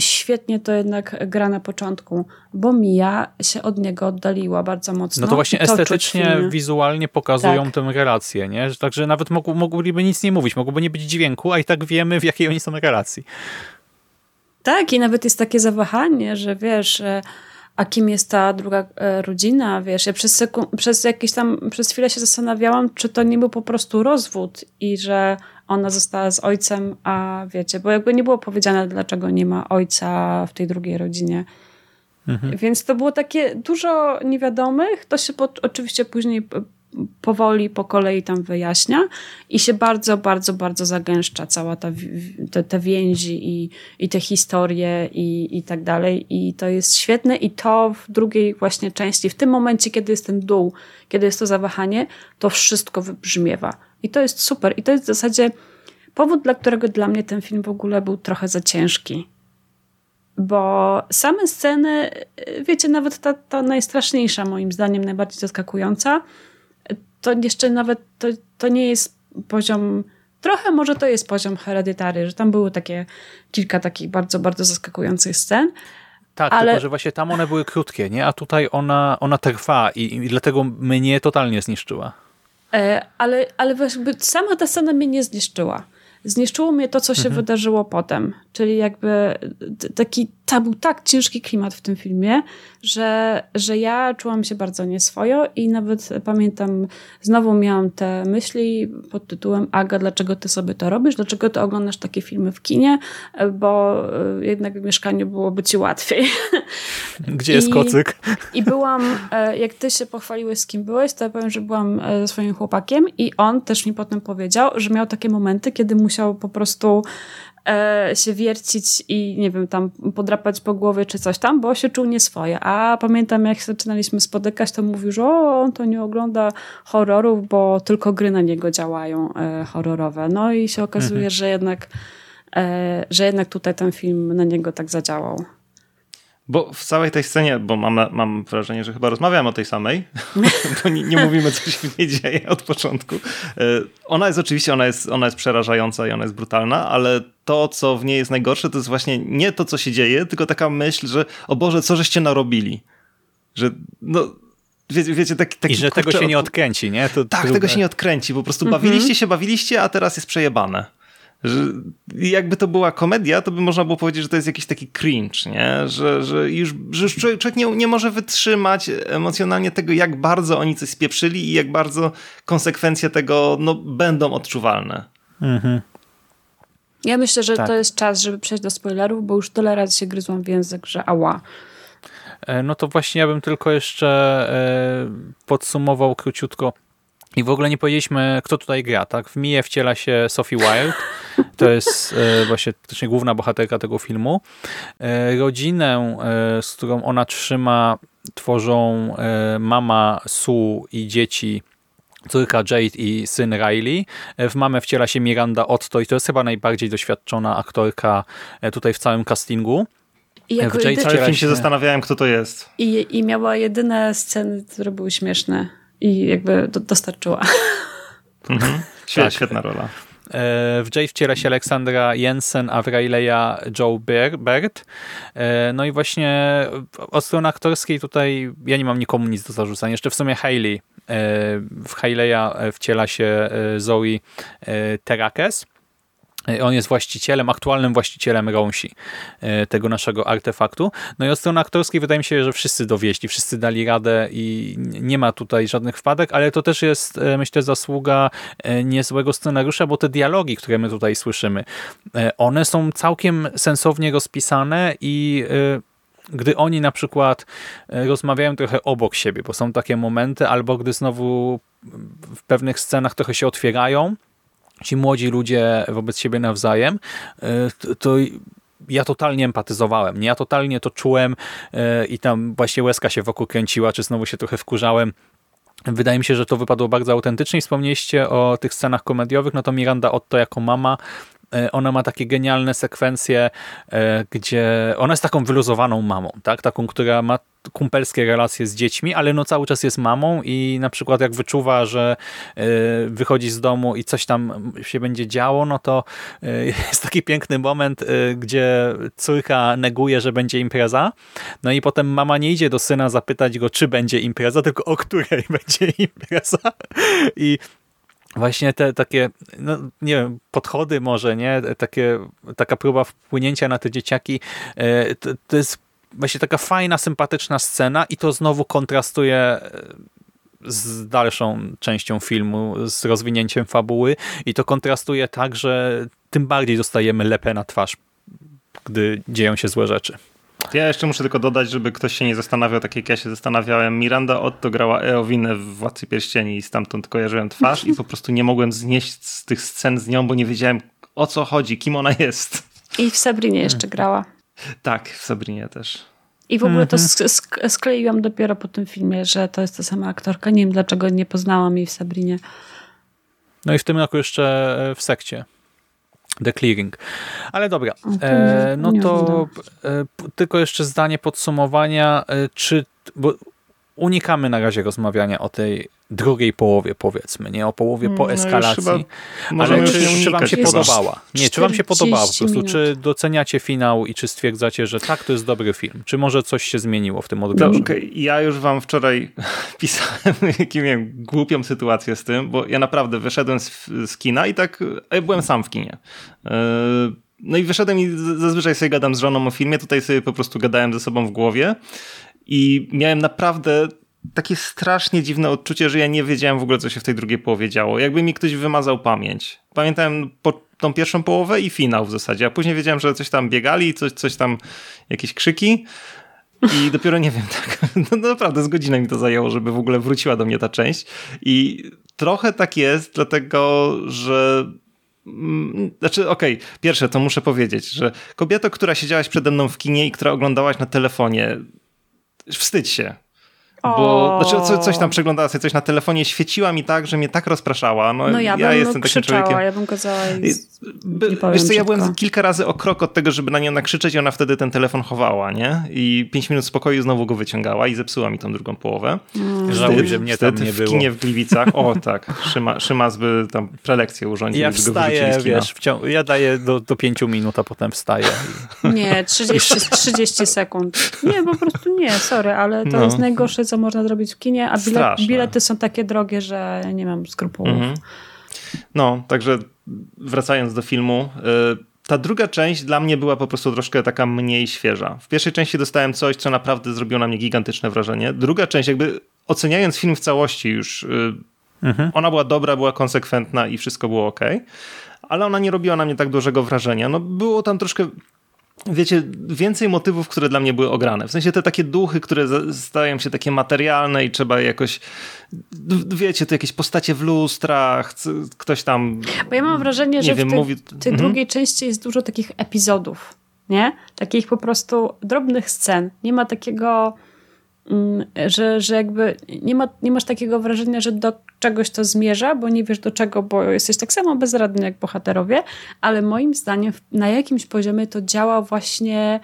świetnie to jednak gra na początku, bo Mia się od niego oddaliła bardzo mocno. No to właśnie estetycznie, wizualnie pokazują tak. tę relację, nie? Także nawet mogliby nic nie mówić, mogłoby nie być dźwięku, a i tak wiemy, w jakiej oni są relacji. Tak, i nawet jest takie zawahanie, że wiesz, a kim jest ta druga e, rodzina, wiesz, ja przez, sekund, przez jakieś tam, przez chwilę się zastanawiałam, czy to nie był po prostu rozwód i że ona została z ojcem, a wiecie, bo jakby nie było powiedziane, dlaczego nie ma ojca w tej drugiej rodzinie. Mhm. Więc to było takie dużo niewiadomych. To się po, oczywiście później powoli, po kolei tam wyjaśnia i się bardzo, bardzo, bardzo zagęszcza cała ta, te, te więzi i, i te historie i, i tak dalej. I to jest świetne i to w drugiej właśnie części, w tym momencie, kiedy jest ten dół, kiedy jest to zawahanie, to wszystko wybrzmiewa. I to jest super. I to jest w zasadzie powód, dla którego dla mnie ten film w ogóle był trochę za ciężki. Bo same sceny, wiecie, nawet ta, ta najstraszniejsza, moim zdaniem, najbardziej zaskakująca, to jeszcze nawet to, to nie jest poziom. Trochę może to jest poziom heredytary, że tam były takie kilka takich bardzo, bardzo zaskakujących scen. Tak, ale... tylko że właśnie tam one były krótkie, nie? A tutaj ona, ona trwa i, i dlatego mnie totalnie zniszczyła. E, ale, ale sama ta scena mnie nie zniszczyła. Zniszczyło mnie to, co się mhm. wydarzyło potem. Czyli jakby taki, to był tak ciężki klimat w tym filmie, że, że ja czułam się bardzo nieswojo i nawet pamiętam, znowu miałam te myśli pod tytułem Aga, dlaczego ty sobie to robisz? Dlaczego ty oglądasz takie filmy w kinie? Bo e, jednak w mieszkaniu byłoby ci łatwiej. Gdzie jest I, kocyk? I byłam, e, jak ty się pochwaliłeś z kim byłeś, to ja powiem, że byłam ze swoim chłopakiem i on też mi potem powiedział, że miał takie momenty, kiedy musiał po prostu się wiercić i nie wiem, tam podrapać po głowie czy coś tam, bo się czuł nieswoje. A pamiętam, jak zaczynaliśmy spotykać, to mówił, że o, on to nie ogląda horrorów, bo tylko gry na niego działają e, horrorowe. No i się okazuje, mhm. że jednak e, że jednak tutaj ten film na niego tak zadziałał. Bo w całej tej scenie, bo mam, mam wrażenie, że chyba rozmawiam o tej samej, bo nie, nie, mówimy, co się w niej dzieje od początku. E, ona jest oczywiście, ona jest, ona jest przerażająca i ona jest brutalna, ale to, co w niej jest najgorsze, to jest właśnie nie to, co się dzieje, tylko taka myśl, że o Boże, co żeście narobili? Że no... Wiecie, wiecie taki, taki I że tego się nie odkręci, nie? To tak, tego się nie odkręci. Po prostu mhm. bawiliście się, bawiliście, a teraz jest przejebane. Że jakby to była komedia, to by można było powiedzieć, że to jest jakiś taki cringe, nie? Że, że już, że już człowiek nie, nie może wytrzymać emocjonalnie tego, jak bardzo oni coś spieprzyli i jak bardzo konsekwencje tego no, będą odczuwalne. Mhm. Ja myślę, że tak. to jest czas, żeby przejść do spoilerów, bo już tyle razy się gryzłam w język, że ała. E, no to właśnie ja bym tylko jeszcze e, podsumował króciutko i w ogóle nie powiedzieliśmy, kto tutaj gra, tak? W Mie wciela się Sophie Wilde, to jest e, właśnie praktycznie główna bohaterka tego filmu. E, rodzinę, e, z którą ona trzyma, tworzą mama Sue i dzieci córka Jade i syn Riley. W mamę wciela się Miranda Otto i to jest chyba najbardziej doświadczona aktorka tutaj w całym castingu. I jako w Jade jedyne... się... się zastanawiałem, kto to jest. I, I miała jedyne sceny, które były śmieszne i jakby do, dostarczyła. Mhm. tak. Świetna rola. E, w Jay wciela się Aleksandra Jensen, a w Rayleigha Joe Bird. E, no i właśnie od strony aktorskiej tutaj ja nie mam nikomu nic do zarzucenia. Jeszcze w sumie Hailey. E, w Hailey'a wciela się Zoe Terakes. On jest właścicielem, aktualnym właścicielem Ronsi, e, tego naszego artefaktu. No i od strony aktorskiej wydaje mi się, że wszyscy dowieźli, wszyscy dali radę i nie ma tutaj żadnych wpadek, ale to też jest, e, myślę, zasługa e, niezłego scenariusza, bo te dialogi, które my tutaj słyszymy, one są całkiem sensownie rozpisane i gdy oni na przykład rozmawiają trochę obok siebie, bo są takie momenty, albo gdy znowu w pewnych scenach trochę się otwierają, ci młodzi ludzie wobec siebie nawzajem, e, to, ja totalnie empatyzowałem. Ja totalnie to czułem e, i tam właśnie łezka się wokół kręciła, czy znowu się trochę wkurzałem Wydaje mi się, że to wypadło bardzo autentycznie. Wspomnieliście o tych scenach komediowych, no to Miranda Otto jako mama ona ma takie genialne sekwencje, e, gdzie ona jest taką wyluzowaną mamą, tak? Taką, która ma kumpelskie relacje z dziećmi, ale no cały czas jest mamą i na przykład jak wyczuwa, że e, wychodzi z domu i coś tam się będzie działo, no to jest taki piękny moment, gdzie córka neguje, że będzie impreza, no i potem mama nie idzie do syna zapytać go, czy będzie impreza, tylko o której będzie impreza i właśnie te takie, no nie wiem, podchody może, nie? Takie, taka próba wpłynięcia na te dzieciaki, e, to, to jest właśnie taka fajna, sympatyczna scena i to znowu kontrastuje e, z dalszą częścią filmu, z rozwinięciem fabuły i to kontrastuje tak, że tym bardziej dostajemy lepę na twarz, gdy dzieją się złe rzeczy. Ja jeszcze muszę tylko dodać, żeby ktoś się nie zastanawiał, tak jak ja się zastanawiałem. Miranda Otto grała Eowinę w Władcy Pierścieni i stamtąd kojarzyłem twarz i po prostu nie mogłem znieść z tych scen z nią, bo nie wiedziałem o co chodzi, kim ona jest. I w Sabrinie jeszcze grała. Tak, w Sabrinie też. I w ogóle to mhm. skleiłam dopiero po tym filmie, że to jest ta sama aktorka. Nie wiem, dlaczego nie poznałam jej w Sabrinie. No i w tym roku jeszcze w sekcie. The Clearing. Ale dobra, e, no to e, tylko jeszcze zdanie podsumowania, e, czy, bo unikamy na razie rozmawiania o tej drugiej połowie, powiedzmy, nie o połowie po eskalacji. No ale czy, czy wam się podobała? Nie, czy wam się podobała po prostu? Czy doceniacie finał i czy stwierdzacie, że tak, to jest dobry film? Czy może coś się zmieniło w tym odbiorze? No, okay. Ja już wam wczoraj pisałem, jakim miałem głupią sytuację z tym, bo ja naprawdę wyszedłem z, z kina i tak, ja byłem sam w kinie. Yy, no i wyszedłem i zazwyczaj sobie gadam z żoną o filmie, tutaj sobie po prostu gadałem ze sobą w głowie i miałem naprawdę takie strasznie dziwne odczucie, że ja nie wiedziałem w ogóle, co się w tej drugiej połowie działo. Jakby mi ktoś wymazał pamięć. Pamiętałem tą pierwszą połowę i finał w zasadzie, a później wiedziałem, że coś tam biegali, coś, coś tam, jakieś krzyki i dopiero nie wiem, tak, no, no naprawdę z godzinę mi to zajęło, żeby w ogóle wróciła do mnie ta część i trochę tak jest, dlatego, że mm, znaczy, okej, okay, pierwsze to muszę powiedzieć, że kobieta, która siedziałaś przede mną w kinie i która oglądałaś na telefonie, wstydź się. Bo znaczy, co, coś tam przeglądała sobie coś na telefonie, świeciła mi tak, że mnie tak rozpraszała. No, no ja, ja bym jestem takim człowiekiem. Ja bym kazała i, By, Wiesz co, ja byłem kilka razy o krok od tego, żeby na nią nakrzyczeć i ona wtedy ten telefon chowała, nie? I pięć minut spokoju znowu go wyciągała i zepsuła mi tą drugą połowę. Mm. Żałuj, że mnie tam nie było. W kinie w Gliwicach. O tak, Szyma, Szymas by tam prelekcję urządził. Ja wstaję, wiesz, ja daję do, do pięciu minut, a potem wstaję. I... Nie, 30, 30 sekund. Nie, po prostu nie, sorry, ale to no. jest najgorsze, co można zrobić w kinie, a bilet, bilety są takie drogie, że nie mam skrupułów. Mhm. No, także wracając do filmu, y, ta druga część dla mnie była po prostu troszkę taka mniej świeża. W pierwszej części dostałem coś, co naprawdę zrobiło na mnie gigantyczne wrażenie. Druga część, jakby oceniając film w całości już, y, mhm. ona była dobra, była konsekwentna i wszystko było ok, ale ona nie robiła na mnie tak dużego wrażenia. No, było tam troszkę wiecie, więcej motywów, które dla mnie były ograne. W sensie te takie duchy, które stają się takie materialne i trzeba jakoś, wiecie, to jakieś postacie w lustrach, ktoś tam. Bo ja mam wrażenie, że wiem, w tej, mówi... tej mhm. drugiej części jest dużo takich epizodów, nie? Takich po prostu drobnych scen. Nie ma takiego że, że jakby nie, ma, nie masz takiego wrażenia, że do czegoś to zmierza, bo nie wiesz do czego, bo jesteś tak samo bezradny jak bohaterowie, ale moim zdaniem na jakimś poziomie to działa właśnie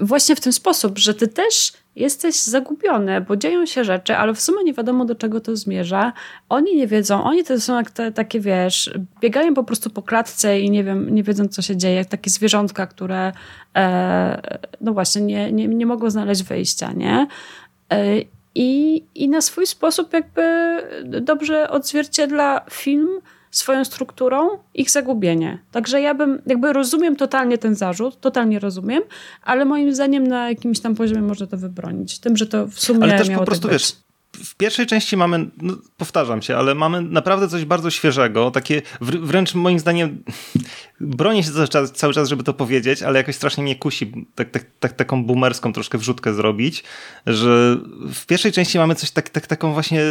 właśnie w ten sposób, że ty też jesteś zagubiony, bo dzieją się rzeczy, ale w sumie nie wiadomo do czego to zmierza. Oni nie wiedzą, oni to są jak te, takie, wiesz, biegają po prostu po klatce i nie wiem, nie wiedzą co się dzieje, jak takie zwierzątka, które e, no właśnie nie, nie, nie mogą znaleźć wyjścia, nie? E, i, I na swój sposób jakby dobrze odzwierciedla film swoją strukturą ich zagubienie. Także ja bym, jakby rozumiem totalnie ten zarzut, totalnie rozumiem, ale moim zdaniem na jakimś tam poziomie można to wybronić. Tym, że to w sumie Ale też po prostu, tak wiesz, w pierwszej części mamy, no, powtarzam się, ale mamy naprawdę coś bardzo świeżego, takie wręcz moim zdaniem bronię się cały czas, cały czas, żeby to powiedzieć, ale jakoś strasznie mnie kusi tak, tak, tak, taką boomerską troszkę wrzutkę zrobić, że w pierwszej części mamy coś tak, tak, taką właśnie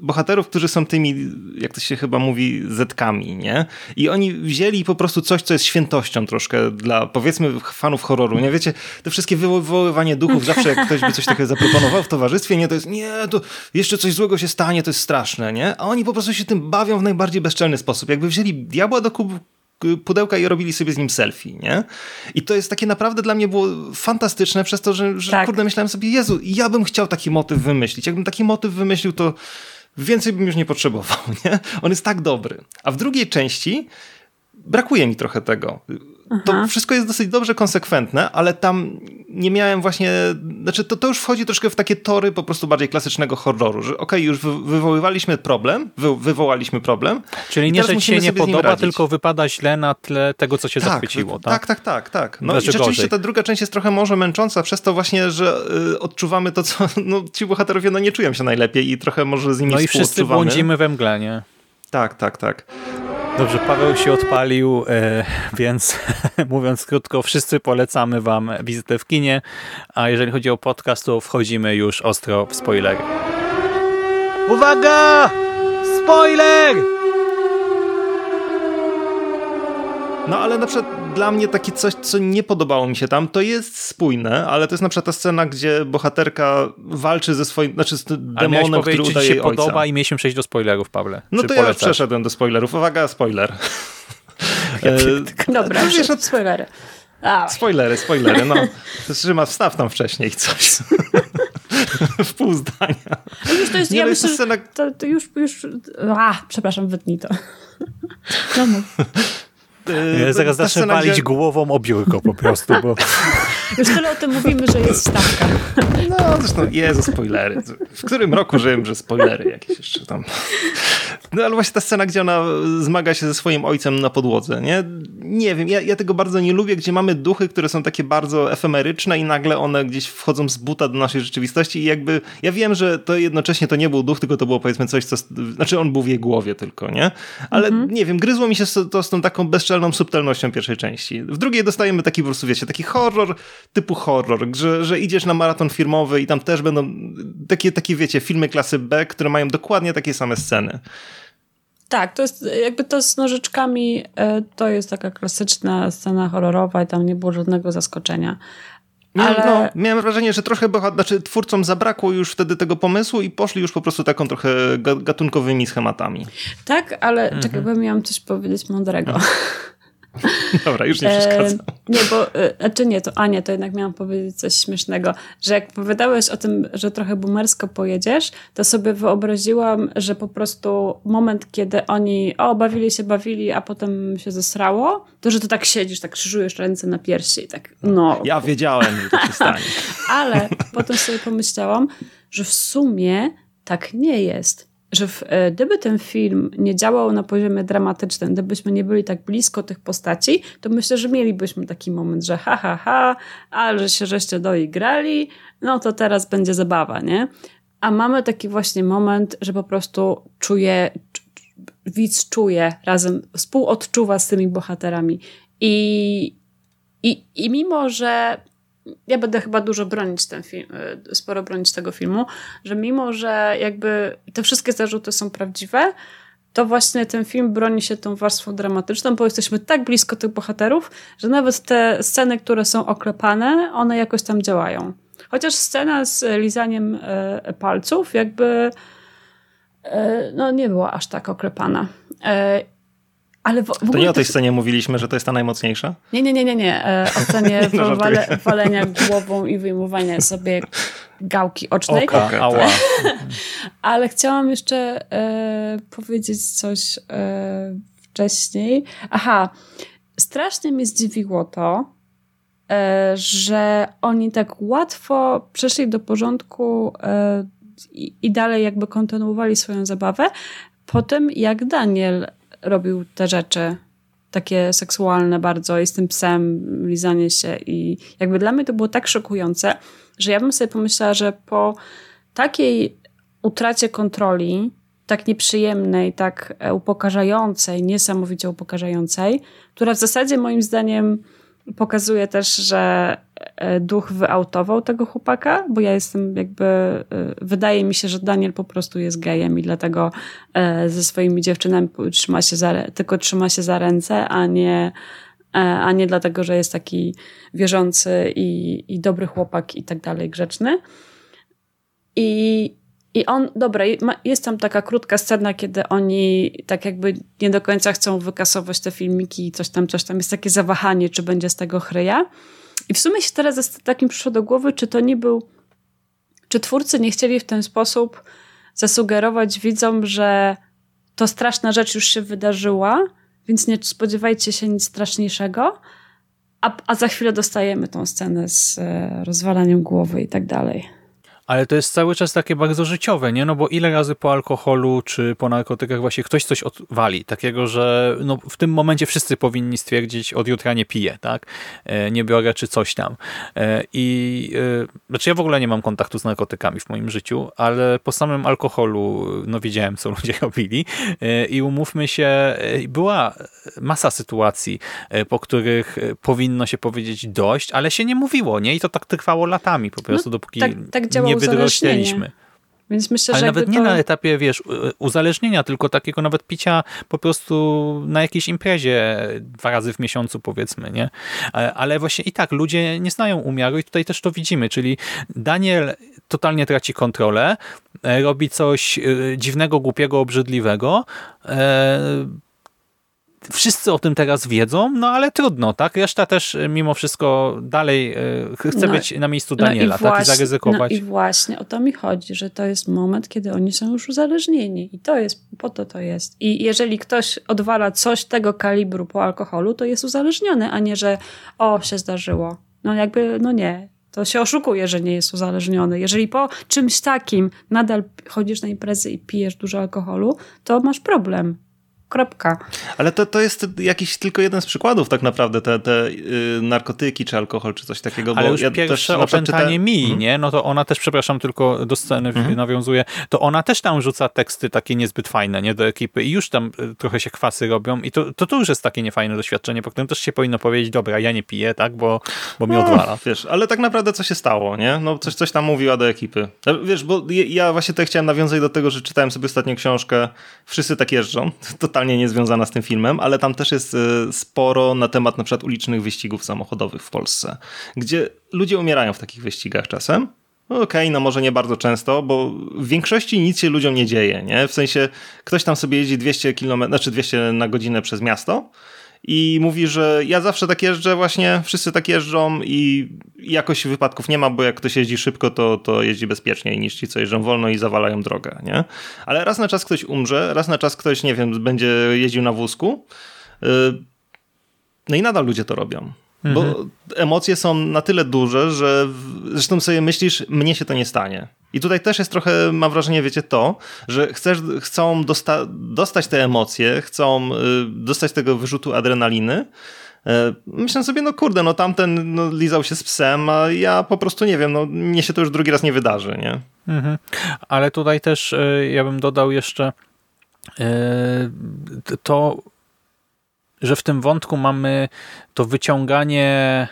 bohaterów, którzy są tymi, jak to się chyba mówi, zetkami, nie? I oni wzięli po prostu coś, co jest świętością troszkę dla, powiedzmy, fanów horroru, nie? Wiecie, te wszystkie wywoływanie duchów, zawsze jak ktoś by coś takiego zaproponował w towarzystwie, nie? To jest, nie, to jeszcze coś złego się stanie, to jest straszne, nie? A oni po prostu się tym bawią w najbardziej bezczelny sposób. Jakby wzięli diabła do kubu pudełka i robili sobie z nim selfie, nie? I to jest takie naprawdę dla mnie było fantastyczne przez to, że, że tak. kurde myślałem sobie, Jezu, ja bym chciał taki motyw wymyślić. Jakbym taki motyw wymyślił, to więcej bym już nie potrzebował, nie? On jest tak dobry. A w drugiej części brakuje mi trochę tego. Aha. To wszystko jest dosyć dobrze konsekwentne, ale tam nie miałem właśnie, znaczy to, to już wchodzi troszkę w takie tory po prostu bardziej klasycznego horroru, że okej, okay, już wy, wywoływaliśmy problem, wy, wywołaliśmy problem. Czyli nie, że ci się nie podoba, tylko wypada źle na tle tego, co się tak, zachwyciło, tak? Tak, tak, tak, tak. No i rzeczywiście gorzej. ta druga część jest trochę może męcząca przez to właśnie, że y, odczuwamy to, co no, ci bohaterowie no, nie czują się najlepiej i trochę może z nimi No i wszyscy błądzimy we mgle, nie? Tak, tak, tak. Dobrze, Paweł się odpalił, e, więc mówiąc krótko, wszyscy polecamy wam wizytę w kinie, a jeżeli chodzi o podcast, to wchodzimy już ostro w spoilery. Uwaga! Spoiler! No ale na przykład dla mnie takie coś, co nie podobało mi się tam, to jest spójne, ale to jest na przykład ta scena, gdzie bohaterka walczy ze swoim, znaczy z demonem, który udaje się ojca. podoba i mieliśmy przejść do spoilerów, Pawle. No to polecasz? ja przeszedłem do spoilerów. Uwaga, spoiler. E, Dobra, no, wiesz, spoilery. A. Spoilery, spoilery, no. Trzyma, wstaw tam wcześniej coś. w pół zdania. No już to jest, nie, ja myślę, scena... to, to, już, już... A, przepraszam, wytnij to. No mów. Ja zaraz zacznę walić gdzie... głową o biurko po prostu, bo... Już tyle o tym mówimy, że jest stawka. No, zresztą, Jezu, spoilery. W którym roku żyłem, że spoilery jakieś jeszcze tam. No, ale właśnie ta scena, gdzie ona zmaga się ze swoim ojcem na podłodze, nie? Nie wiem, ja, ja tego bardzo nie lubię, gdzie mamy duchy, które są takie bardzo efemeryczne i nagle one gdzieś wchodzą z buta do naszej rzeczywistości i jakby, ja wiem, że to jednocześnie to nie był duch, tylko to było powiedzmy coś, co, znaczy on był w jej głowie tylko, nie? Ale mhm. nie wiem, gryzło mi się to z tą taką bezczelną subtelnością pierwszej części. W drugiej dostajemy taki po prostu, wiecie, taki horror, typu horror, że, że idziesz na maraton firmowy i tam też będą takie, takie, wiecie, filmy klasy B, które mają dokładnie takie same sceny. Tak, to jest jakby to z nożyczkami, e, to jest taka klasyczna scena horrorowa i tam nie było żadnego zaskoczenia. Miałem, ale... no, miałem wrażenie, że trochę znaczy, twórcom zabrakło już wtedy tego pomysłu i poszli już po prostu taką trochę gatunkowymi schematami. Tak, ale mhm. czekaj, bo miałam coś powiedzieć mądrego. Mhm. Dobra, już nie przeszkadzam. E, nie, bo, e, znaczy nie, to, a nie, to jednak miałam powiedzieć coś śmiesznego, że jak powiedziałeś o tym, że trochę boomersko pojedziesz, to sobie wyobraziłam, że po prostu moment, kiedy oni, o, bawili się, bawili, a potem się zesrało, to, że to tak siedzisz, tak krzyżujesz ręce na piersi i tak, no. Ja wiedziałem, że to się stanie. Ale potem sobie pomyślałam, że w sumie tak nie jest że w, e, gdyby ten film nie działał na poziomie dramatycznym, gdybyśmy nie byli tak blisko tych postaci, to myślę, że mielibyśmy taki moment, że ha, ha, ha, ale że się żeście doigrali, no to teraz będzie zabawa, nie? A mamy taki właśnie moment, że po prostu czuje, widz czuje razem, współodczuwa z tymi bohaterami. I, i, i mimo, że ja będę chyba dużo bronić ten film, e, sporo bronić tego filmu, że mimo, że jakby te wszystkie zarzuty są prawdziwe, to właśnie ten film broni się tą warstwą dramatyczną, bo jesteśmy tak blisko tych bohaterów, że nawet te sceny, które są oklepane, one jakoś tam działają. Chociaż scena z lizaniem e, palców jakby e, no, nie była aż tak oklepana. Ale w, w to nie o tej scenie mówiliśmy, że to jest ta najmocniejsza? Nie, nie, nie, nie, nie. E, o scenie no, wale, walenia głową i wyjmowania sobie gałki ocznej. Oka, ała. Ale chciałam jeszcze e, powiedzieć coś e, wcześniej. Aha, strasznie mnie zdziwiło to, e, że oni tak łatwo przeszli do porządku e, i, i dalej jakby kontynuowali swoją zabawę po tym, jak Daniel robił te rzeczy takie seksualne bardzo. I z tym psem lizanie się i jakby dla mnie to było tak szokujące, że ja bym sobie pomyślała, że po takiej utracie kontroli tak nieprzyjemnej, tak e, upokarzającej, niesamowicie upokarzającej, która w zasadzie moim zdaniem pokazuje też, że duch wyautował tego chłopaka, bo ja jestem jakby, e, wydaje mi się, że Daniel po prostu jest gejem i dlatego ze swoimi dziewczynami trzyma się za, tylko trzyma się za ręce, a nie, a nie dlatego, że jest taki wierzący i, i dobry chłopak i tak dalej, grzeczny. I, i on, dobra, jest tam taka krótka scena, kiedy oni tak jakby nie do końca chcą wykasować te filmiki i coś tam, coś tam. Jest takie zawahanie, czy będzie z tego chryja. I w sumie się teraz takim przyszło do głowy, czy to nie był, czy twórcy nie chcieli w ten sposób zasugerować widzom, że to straszna rzecz już się wydarzyła, więc nie spodziewajcie się nic straszniejszego, a, a za chwilę dostajemy tą scenę z e, rozwalaniem głowy i tak dalej. Ale to jest cały czas takie bardzo życiowe, nie? No bo ile razy po alkoholu czy po narkotykach właśnie ktoś coś odwali, takiego, że no w tym momencie wszyscy powinni stwierdzić, od jutra nie piję, tak? E, nie biorę czy coś tam. E, I e, znaczy ja w ogóle nie mam kontaktu z narkotykami w moim życiu, ale po samym alkoholu no widziałem, co ludzie robili i umówmy się, była masa sytuacji, po których powinno się powiedzieć dość, ale się nie mówiło, nie? I to tak trwało latami po prostu, no, dopóki tak, tak nie wydrośnieliśmy. Więc myślę, Ale że nawet nie to... na etapie, wiesz, uzależnienia, tylko takiego nawet picia po prostu na jakiejś imprezie dwa razy w miesiącu, powiedzmy, nie? Ale właśnie i tak, ludzie nie znają umiaru i tutaj też to widzimy, czyli Daniel totalnie traci kontrolę, e, robi coś e, dziwnego, głupiego, obrzydliwego, e, wszyscy o tym teraz wiedzą, no ale trudno, tak? Reszta też e, mimo wszystko dalej e, chce no, być na miejscu Daniela, no i tak? I zaryzykować. No i właśnie o to mi chodzi, że to jest moment, kiedy oni są już uzależnieni i to jest, po to to jest. I jeżeli ktoś odwala coś tego kalibru po alkoholu, to jest uzależniony, a nie, że o, się zdarzyło. No jakby, no nie, to się oszukuje, że nie jest uzależniony. Jeżeli po czymś takim nadal chodzisz na imprezy i pijesz dużo alkoholu, to masz problem. Kropka. Ale to, to jest jakiś tylko jeden z przykładów tak naprawdę, te, te yy, narkotyki, czy alkohol, czy coś takiego. Ale już ja pierwsze też, opętanie mi, hmm? nie? No to ona też, przepraszam, tylko do sceny hmm? nawiązuje, to ona też tam rzuca teksty takie niezbyt fajne, nie? Do ekipy i już tam y, trochę się chwasy robią i to, to, to już jest takie niefajne doświadczenie, po którym też się powinno powiedzieć, dobra, ja nie piję, tak? Bo, bo mi no, odwala. Wiesz, ale tak naprawdę co się stało, nie? No coś, coś tam mówiła do ekipy. Wiesz, bo ja właśnie tutaj chciałem nawiązać do tego, że czytałem sobie ostatnio książkę Wszyscy tak jeżdżą. To totalnie niezwiązana z tym filmem, ale tam też jest e, sporo na temat na przykład ulicznych wyścigów samochodowych w Polsce, gdzie ludzie umierają w takich wyścigach czasem. No okej, okay, no może nie bardzo często, bo w większości nic się ludziom nie dzieje, nie? W sensie ktoś tam sobie jeździ 200 km, znaczy 200 na godzinę przez miasto, i mówi, że ja zawsze tak jeżdżę właśnie, wszyscy tak jeżdżą i jakoś wypadków nie ma, bo jak ktoś jeździ szybko, to, to jeździ bezpieczniej niż ci, co jeżdżą wolno i zawalają drogę, nie? Ale raz na czas ktoś umrze, raz na czas ktoś, nie wiem, będzie jeździł na wózku, y, no i nadal ludzie to robią. Mhm. Bo emocje są na tyle duże, że zresztą sobie myślisz, mnie się to nie stanie. I tutaj też jest trochę, mam wrażenie, wiecie, to, że chcesz, chcą dosta dostać te emocje, chcą y, dostać tego wyrzutu adrenaliny. Y, myślę sobie, no kurde, no tamten no, lizał się z psem, a ja po prostu nie wiem, no mnie się to już drugi raz nie wydarzy, nie? Mhm. Ale tutaj też y, ja bym dodał jeszcze to, że w tym wątku mamy to wyciąganie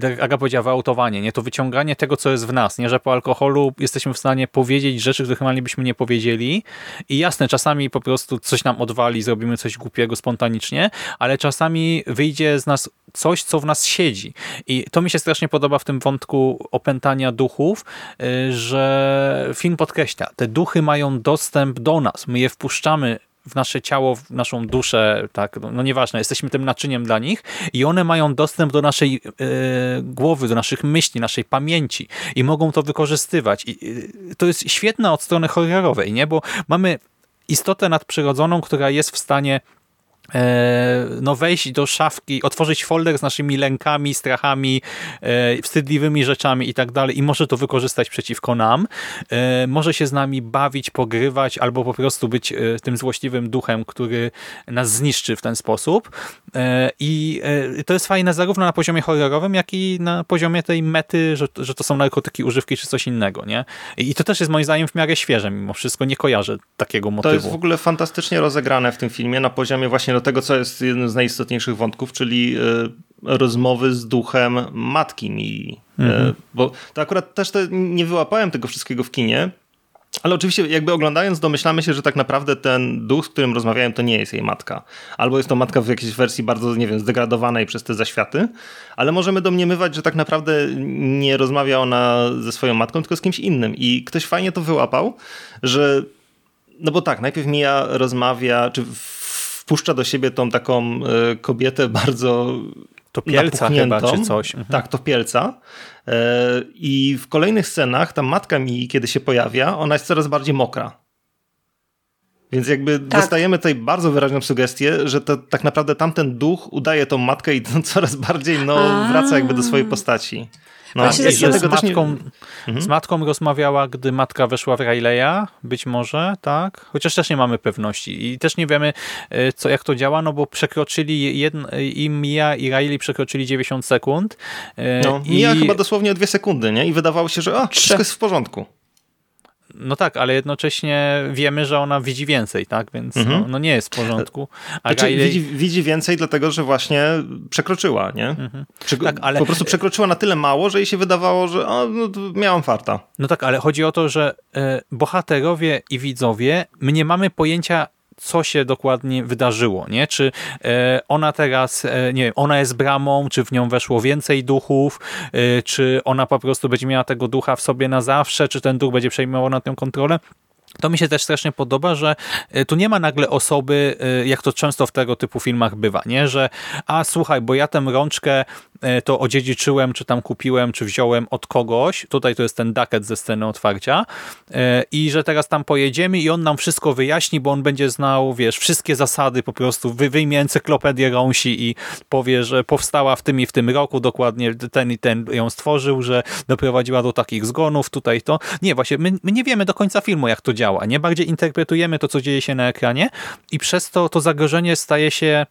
tak jak Aga powiedziała, wyautowanie, nie? To wyciąganie tego, co jest w nas, nie? Że po alkoholu jesteśmy w stanie powiedzieć rzeczy, których normalnie byśmy nie powiedzieli i jasne, czasami po prostu coś nam odwali, zrobimy coś głupiego spontanicznie, ale czasami wyjdzie z nas coś, co w nas siedzi. I to mi się strasznie podoba w tym wątku opętania duchów, y, że film podkreśla, te duchy mają dostęp do nas, my je wpuszczamy w nasze ciało, w naszą duszę, tak, no, no nieważne, jesteśmy tym naczyniem dla nich i one mają dostęp do naszej yy, głowy, do naszych myśli, naszej pamięci i mogą to wykorzystywać. I yy, to jest świetne od strony horrorowej, nie? Bo mamy istotę nadprzyrodzoną, która jest w stanie E, no wejść do szafki, otworzyć folder z naszymi lękami, strachami, e, wstydliwymi rzeczami i tak dalej i może to wykorzystać przeciwko nam. E, może się z nami bawić, pogrywać albo po prostu być tym złośliwym duchem, który nas zniszczy w ten sposób. I to jest fajne zarówno na poziomie horrorowym, jak i na poziomie tej mety, że, że to są narkotyki, używki czy coś innego. nie? I to też jest moim zdaniem w miarę świeże mimo wszystko. Nie kojarzę takiego motywu. To jest w ogóle fantastycznie rozegrane w tym filmie na poziomie właśnie do tego, co jest jednym z najistotniejszych wątków, czyli e, rozmowy z duchem matki mi. E, mhm. Bo to akurat też te, nie wyłapałem tego wszystkiego w kinie, ale oczywiście jakby oglądając domyślamy się, że tak naprawdę ten duch, z którym rozmawiałem, to nie jest jej matka. Albo jest to matka w jakiejś wersji bardzo, nie wiem, zdegradowanej przez te zaświaty, ale możemy domniemywać, że tak naprawdę nie rozmawia ona ze swoją matką, tylko z kimś innym. I ktoś fajnie to wyłapał, że no bo tak, najpierw Mia rozmawia, czy wpuszcza do siebie tą taką e, kobietę bardzo Topielca chyba, czy coś. Mhm. Tak, topielca. E, I w kolejnych scenach ta matka mi, kiedy się pojawia, ona jest coraz bardziej mokra. Więc jakby tak. dostajemy tutaj bardzo wyraźną sugestię, że to tak naprawdę tamten duch udaje tą matkę i coraz bardziej no, wraca jakby do swojej postaci. No, ja się z, matką, nie... Mhm. z matką rozmawiała, gdy matka weszła w Rayleigha, być może, tak? Chociaż też nie mamy pewności i też nie wiemy, e, co, jak to działa, no bo przekroczyli, jedn, i Mia i Riley przekroczyli 90 sekund. E, no, i... Mia chyba dosłownie dwie sekundy, nie? I wydawało się, że o, wszystko jest w porządku. No tak, ale jednocześnie wiemy, że ona widzi więcej, tak? Więc mhm. no, no, nie jest w porządku. A znaczy, Riley... widzi, widzi, więcej, dlatego że właśnie przekroczyła, nie? Mhm. tak, ale... Po prostu przekroczyła na tyle mało, że jej się wydawało, że o, no, miałam farta. No tak, ale chodzi o to, że e, bohaterowie i widzowie, my nie mamy pojęcia, co się dokładnie wydarzyło, nie? Czy e, ona teraz, e, nie wiem, ona jest bramą, czy w nią weszło więcej duchów, e, czy ona po prostu będzie miała tego ducha w sobie na zawsze, czy ten duch będzie przejmował nad nią kontrolę. To mi się też strasznie podoba, że tu nie ma nagle osoby, jak to często w tego typu filmach bywa, nie? że a słuchaj, bo ja tę rączkę to odziedziczyłem, czy tam kupiłem, czy wziąłem od kogoś, tutaj to jest ten daket ze sceny otwarcia i że teraz tam pojedziemy i on nam wszystko wyjaśni, bo on będzie znał, wiesz, wszystkie zasady po prostu, wyjmie encyklopedię rąsi i powie, że powstała w tym i w tym roku, dokładnie ten i ten ją stworzył, że doprowadziła do takich zgonów, tutaj to. Nie, właśnie, my, my nie wiemy do końca filmu, jak to działa. Nie bardziej interpretujemy to, co dzieje się na ekranie i przez to to zagrożenie staje się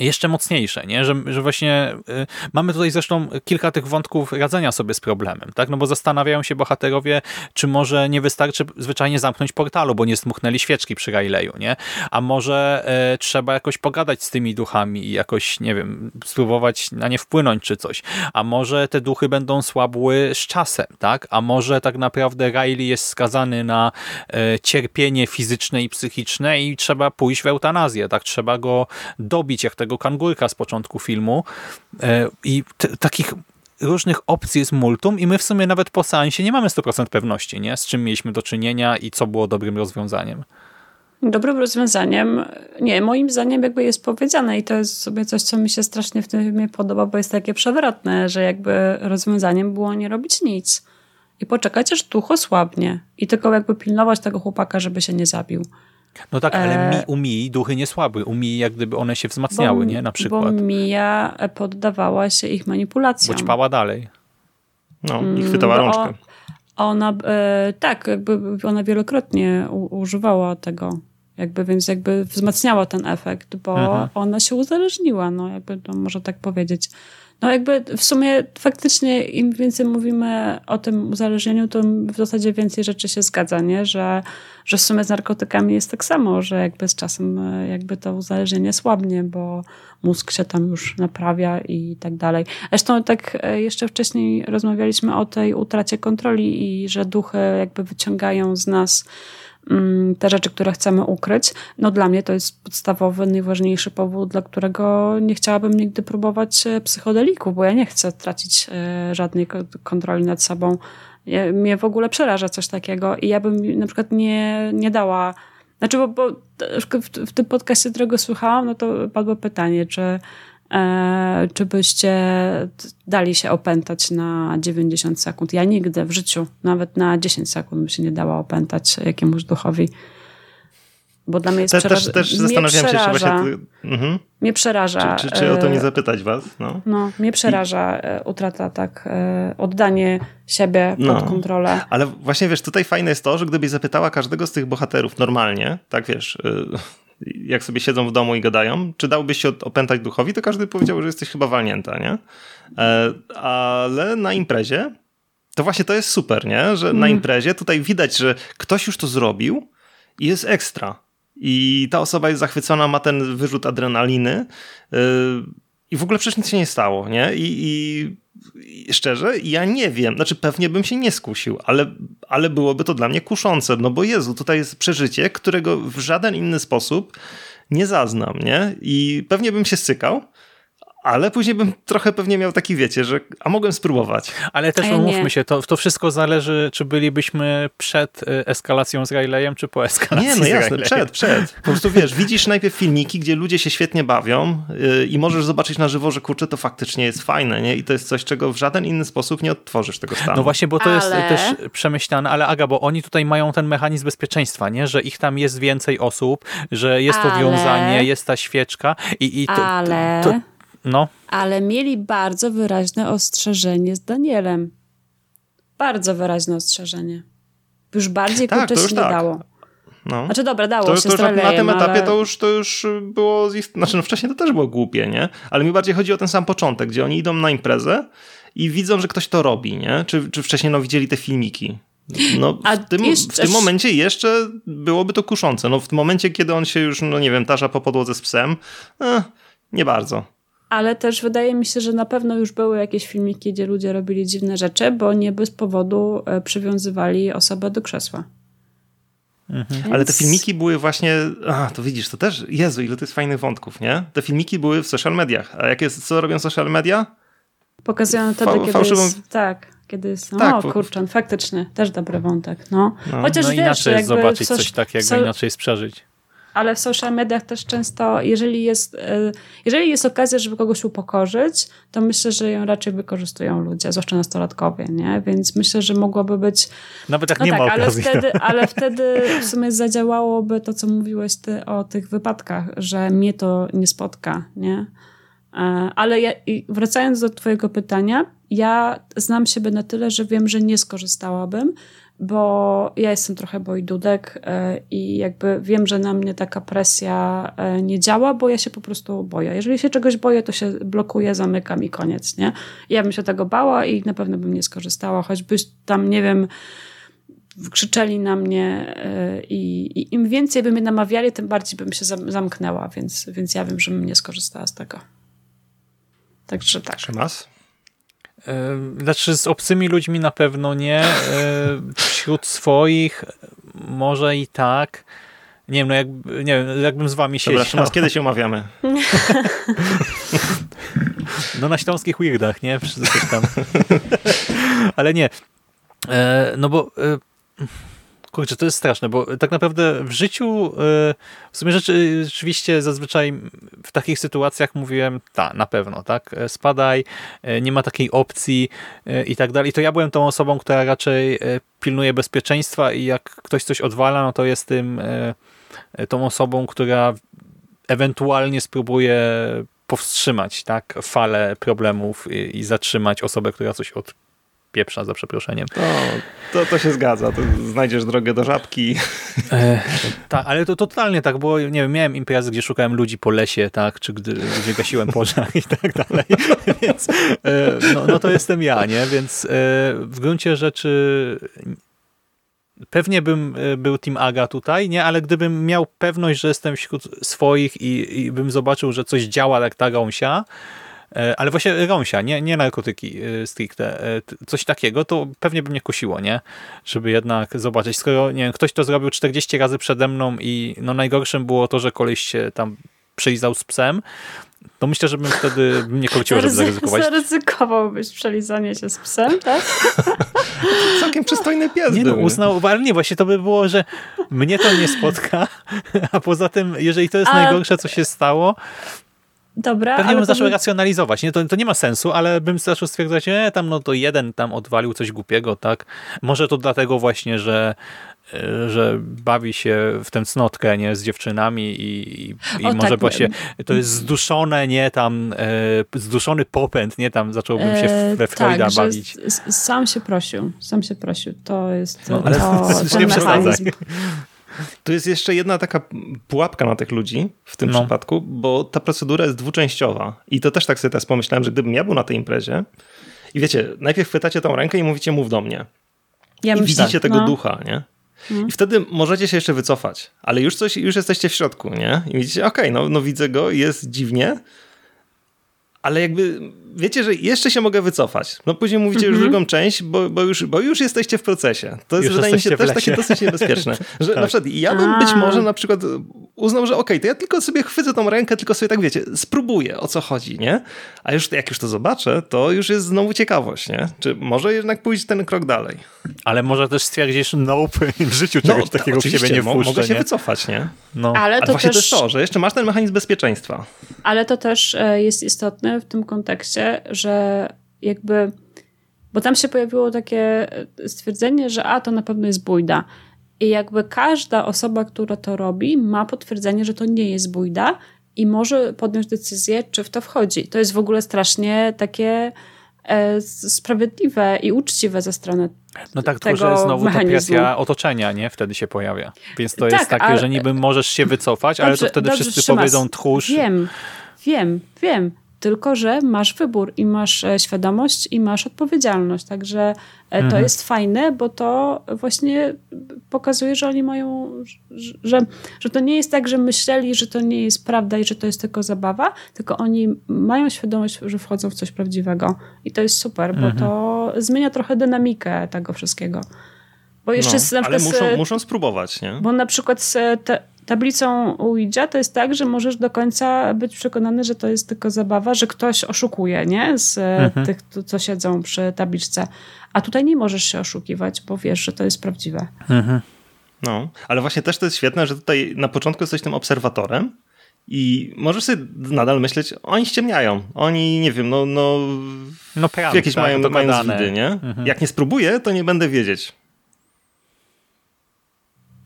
jeszcze mocniejsze, nie? Że, że właśnie y, mamy tutaj zresztą kilka tych wątków radzenia sobie z problemem, tak? No bo zastanawiają się bohaterowie, czy może nie wystarczy zwyczajnie zamknąć portalu, bo nie smuknęli świeczki przy Rayleighu, nie? A może y, trzeba jakoś pogadać z tymi duchami i jakoś, nie wiem, spróbować na nie wpłynąć czy coś. A może te duchy będą słabły z czasem, tak? A może tak naprawdę Riley jest skazany na y, cierpienie fizyczne i psychiczne i trzeba pójść w eutanazję, tak? Trzeba go dobić, jak tego kangurka z początku filmu e, i takich różnych opcji jest multum i my w sumie nawet po seansie nie mamy 100% pewności, nie? z czym mieliśmy do czynienia i co było dobrym rozwiązaniem. Dobrym rozwiązaniem, nie, moim zdaniem jakby jest powiedziane i to jest sobie coś, co mi się strasznie w tym filmie podoba, bo jest takie przewrotne, że jakby rozwiązaniem było nie robić nic i poczekać, aż duch osłabnie i tylko jakby pilnować tego chłopaka, żeby się nie zabił. No tak, ale mi, u Mi duchy nie słabły. U Mi jak gdyby one się wzmacniały, bo, nie? Na przykład. Bo Mija poddawała się ich manipulacjom. Bo ćpała dalej. No, i chwytała mm, rączkę. Ona, e, tak, jakby ona wielokrotnie u, używała tego. Jakby, więc jakby wzmacniała ten efekt, bo mhm. ona się uzależniła, no jakby to można tak powiedzieć. No jakby w sumie faktycznie im więcej mówimy o tym uzależnieniu, to w zasadzie więcej rzeczy się zgadza, nie? Że, że w sumie z narkotykami jest tak samo, że jakby z czasem e, jakby to uzależnienie słabnie, bo mózg się tam już naprawia i tak dalej. Zresztą tak e, jeszcze wcześniej rozmawialiśmy o tej utracie kontroli i że duchy jakby wyciągają z nas te rzeczy, które chcemy ukryć. No dla mnie to jest podstawowy, najważniejszy powód, dla którego nie chciałabym nigdy próbować e, psychodeliku, bo ja nie chcę tracić e, żadnej kontroli nad sobą. Mnie w ogóle przeraża coś takiego i ja bym na przykład nie, nie dała znaczy, bo, bo w, w tym podcaście, którego słuchałam, no to padło pytanie, czy E, czy byście dali się opętać na 90 sekund. Ja nigdy w życiu, nawet na 10 sekund by się nie dała opętać jakiemuś duchowi. Bo dla mnie jest Te, przeraża... też, też zastanawiałem się, czy przeraża, właśnie... Mhm. Mnie przeraża. Czy, czy, czy o to nie e, zapytać was? No. No, mnie przeraża e, utrata, tak, oddanie siebie pod No. kontrolę. Ale właśnie wiesz, tutaj fajne jest to, że gdybyś zapytała każdego z tych bohaterów normalnie, tak wiesz, y, jak sobie siedzą w domu i gadają, czy dałbyś się opętać duchowi, to każdy powiedział, że jesteś chyba walnięta, nie? E, Ale na imprezie to właśnie to jest super, nie? Że na imprezie tutaj widać, że ktoś już to zrobił i jest ekstra. I ta osoba jest zachwycona, ma ten wyrzut adrenaliny yy, i w ogóle przecież nic się nie stało, nie? I, i szczerze, ja nie wiem, znaczy pewnie bym się nie skusił, ale, ale byłoby to dla mnie kuszące, no bo Jezu, tutaj jest przeżycie, którego w żaden inny sposób nie zaznam, nie? I pewnie bym się stykał, ale później bym trochę pewnie miał taki, wiecie, że a mogłem spróbować. Ale też umówmy nie. się, to, to wszystko zależy, czy bylibyśmy przed y, eskalacją z Rileyem, czy po eskalacji Nie, no jasne, przed, przed. Po prostu wiesz, widzisz najpierw filmiki, gdzie ludzie się świetnie bawią yy, i możesz zobaczyć na żywo, że kurczę, to faktycznie jest fajne, nie? I to jest coś, czego w żaden inny sposób nie odtworzysz tego stanu. No właśnie, bo to jest Ale- też przemyślane, ale Aga, bo oni tutaj mają ten mechanizm bezpieczeństwa, nie? że ich tam jest więcej osób, że jest to Ale- wiązanie, jest ta świeczka i, i to, Ale, to, no, ale mieli bardzo wyraźne ostrzeżenie z Danielem. Bardzo wyraźne ostrzeżenie. Już bardziej Tak, kurczę się nie tak. dało. No. Znaczy dobra, dało To, się to już na, tym etapie ale... to już, to już było, znaczy no wcześniej to też było głupie, nie? Ale mi bardziej chodzi o ten sam początek, gdzie oni idą na imprezę i widzą, że ktoś to robi, nie? Czy, czy wcześniej no, widzieli te filmiki. No, A w, tym, jeszcze- w tym momencie jeszcze byłoby to kuszące. No, w momencie, kiedy on się już, no nie wiem, tarza po podłodze z psem, eh, nie bardzo. Ale też wydaje mi się, że na pewno już były jakieś filmiki, gdzie ludzie robili dziwne rzeczy, bo nie bez powodu e, przywiązywali osobę do krzesła. Mhm. Ale te Więc- filmiki były właśnie, a to widzisz, to też, Jezu, ile to jest fajnych wątków, nie? Te filmiki były w social mediach. A jak jest, co robią social media? Pokazują wtedy, Fał- kiedy fałszywą- jest... Tak, kiedy jest... No, Tak, bo- kurczę, faktycznie, też dobry wątek, no. No. Chociaż no wiesz, inaczej jest jakby zobaczyć coś- coś takiego, so- inaczej jest przeżyć. Ale w social mediach też często, jeżeli jest, e, jeżeli jest okazja, żeby kogoś upokorzyć, to myślę, że ją raczej wykorzystują ludzie, zwłaszcza nastolatkowie, nie? Więc myślę, że mogłoby być... Nawet jak No nie tak, ma ale okazji. wtedy, ale wtedy w sumie zadziałałoby to, co mówiłeś ty o tych wypadkach, że mnie to nie spotka, nie? E, Ale ja, wracając do twojego pytania, ja znam siebie na tyle, że wiem, że nie skorzystałabym, bo ja jestem trochę bojdudek e, i jakby wiem, że na mnie taka presja e, nie działa, bo ja się po prostu boję. Jeżeli się czegoś boję, to się blokuję, zamykam i koniec, nie? Ja bym się tego bała i na pewno bym nie skorzystała, choćbyś tam, nie wiem, krzyczeli na mnie e, i, i im więcej by mnie namawiali, tym bardziej bym się zam- zamknęła, więc, więc ja wiem, że bym nie skorzystała z tego. Także tak. Szymas? E, Znaczy z obcymi ludźmi na pewno nie. E, Wśród swoich może i tak. Nie wiem, no jak, nie wiem, jakbym z wami Dobra, siedział. Szymas, kiedy się umawiamy? No na śląskich weirdach, nie? Coś tam. Ale nie. E, no bo kurczę, to jest straszne, bo tak naprawdę w życiu e, w sumie rzeczy, rzeczywiście zazwyczaj w takich sytuacjach mówiłem, ta, na pewno, tak? E, Spadaj, e, nie ma takiej opcji i tak dalej. To ja byłem tą osobą, która raczej pilnuje bezpieczeństwa i jak ktoś coś odwala, no to jest tym tą osobą, która ewentualnie spróbuje powstrzymać tak, falę problemów i, i zatrzymać osobę, która coś odpieprza, za przeproszeniem. To, to, to się zgadza. To znajdziesz drogę do żabki. E, tak, ale to totalnie tak, bo nie wiem, miałem imprezy, gdzie szukałem ludzi po lesie, tak, czy gdy, gdzie gasiłem pożar i tak dalej, więc e, no, no to jestem ja, nie, więc e, w gruncie rzeczy pewnie bym e, był Team Aga tutaj, nie, ale gdybym miał pewność, że jestem wśród swoich i, i bym zobaczył, że coś działa jak ta gąsia, ale właśnie gąsia, nie, nie narkotyki e, stricte, e, coś takiego, to pewnie by mnie kusiło, nie? Żeby jednak zobaczyć, skoro nie wiem, ktoś to zrobił 40 razy przede mną i no najgorszym było to, że koleś się tam przylizał z psem, to myślę, że bym wtedy bym nie korciło, żeby Zaryzy- zaryzykować. Zaryzykowałbyś przelizanie się z psem, tak? Całkiem przystojny pies Nie no, był. uznał, ale nie, właśnie to by było, że mnie to nie spotka, a poza tym, jeżeli to jest A- najgorsze, co się stało, Dobra, pewnie bym zaczął racjonalizować. Nie, to, to nie ma sensu, ale bym zaczął stwierdzać, e, tam no to jeden tam odwalił coś głupiego, tak? Może to dlatego właśnie, że e, że bawi się w tę cnotkę nie, z dziewczynami i, i, i O, może tak. właśnie to jest zduszone, nie, tam e, zduszony popęd, nie, tam zacząłbym się E, we Freuda tak, bawić. sam się prosił, sam się prosił. To jest No, ale to, ten przesadzaj. mechanizm. Tu jest jeszcze jedna taka pułapka na tych ludzi w tym No. przypadku, bo ta procedura jest dwuczęściowa. I to też tak sobie teraz pomyślałem, że gdybym ja był na tej imprezie i wiecie, najpierw chwytacie tą rękę i mówicie mów do mnie. Ja I widzicie tego no. ducha, nie? I wtedy możecie się jeszcze wycofać, ale już coś, już jesteście w środku, nie? I widzicie, okej, no, no widzę go, jest dziwnie, ale jakby wiecie, że jeszcze się mogę wycofać. No później mówicie już drugą część, bo, bo, już, bo już jesteście w procesie. To jest Już wydaje mi się też takie dosyć niebezpieczne. Że na przykład ja bym A. być może na przykład uznał, że okej, to ja tylko sobie chwycę tą rękę, tylko sobie tak wiecie, spróbuję o co chodzi, nie? A już jak już to zobaczę, to już jest znowu ciekawość, nie? Czy może jednak pójść ten krok dalej? Ale może też stwierdzisz, nope, w życiu czegoś tak, takiego w siebie nie wpuszczę, Mogę się nie? wycofać, nie? No. Ale A to, właśnie to też, jest to, że jeszcze masz ten mechanizm bezpieczeństwa. ale to też e, jest istotne w tym kontekście, że jakby, bo tam się pojawiło takie e, stwierdzenie, że a, to na pewno jest bójda. I jakby każda osoba, która to robi, ma potwierdzenie, że to nie jest bójda i może podjąć decyzję, czy w to wchodzi. To jest w ogóle strasznie takie e, sprawiedliwe i uczciwe ze strony No tak, tylko tego że znowu ta mechanizmu. presja otoczenia, nie? Wtedy się pojawia. Więc to jest Tak, takie, ale- że niby możesz się wycofać, ale to Dobrze, wtedy dobrze, wszyscy powiedzą tchórz. Wiem, wiem, wiem. Tylko, że masz wybór i masz e, świadomość i masz odpowiedzialność. Także e, Mhm. to jest fajne, bo to właśnie pokazuje, że oni mają, że, że, to nie jest tak, że myśleli, że to nie jest prawda i że to jest tylko zabawa, tylko oni mają świadomość, że wchodzą w coś prawdziwego. I to jest super, bo Mhm. to zmienia trochę dynamikę tego wszystkiego. Bo jeszcze No, z, na ale przykład z- muszą, muszą spróbować, nie? bo na przykład z te, tablicą Ouija to jest tak, że możesz do końca być przekonany, że to jest tylko zabawa, że ktoś oszukuje, nie? Z Mhm. tych, co siedzą przy tabliczce. A tutaj nie możesz się oszukiwać, bo wiesz, że to jest prawdziwe. Mhm. No, ale właśnie też to jest świetne, że tutaj na początku jesteś tym obserwatorem i możesz sobie nadal myśleć, oni ściemniają, oni, nie wiem, no, no No prank, jakieś tak, mają, mają zwidy, nie? Mhm. Jak nie spróbuję, to nie będę wiedzieć.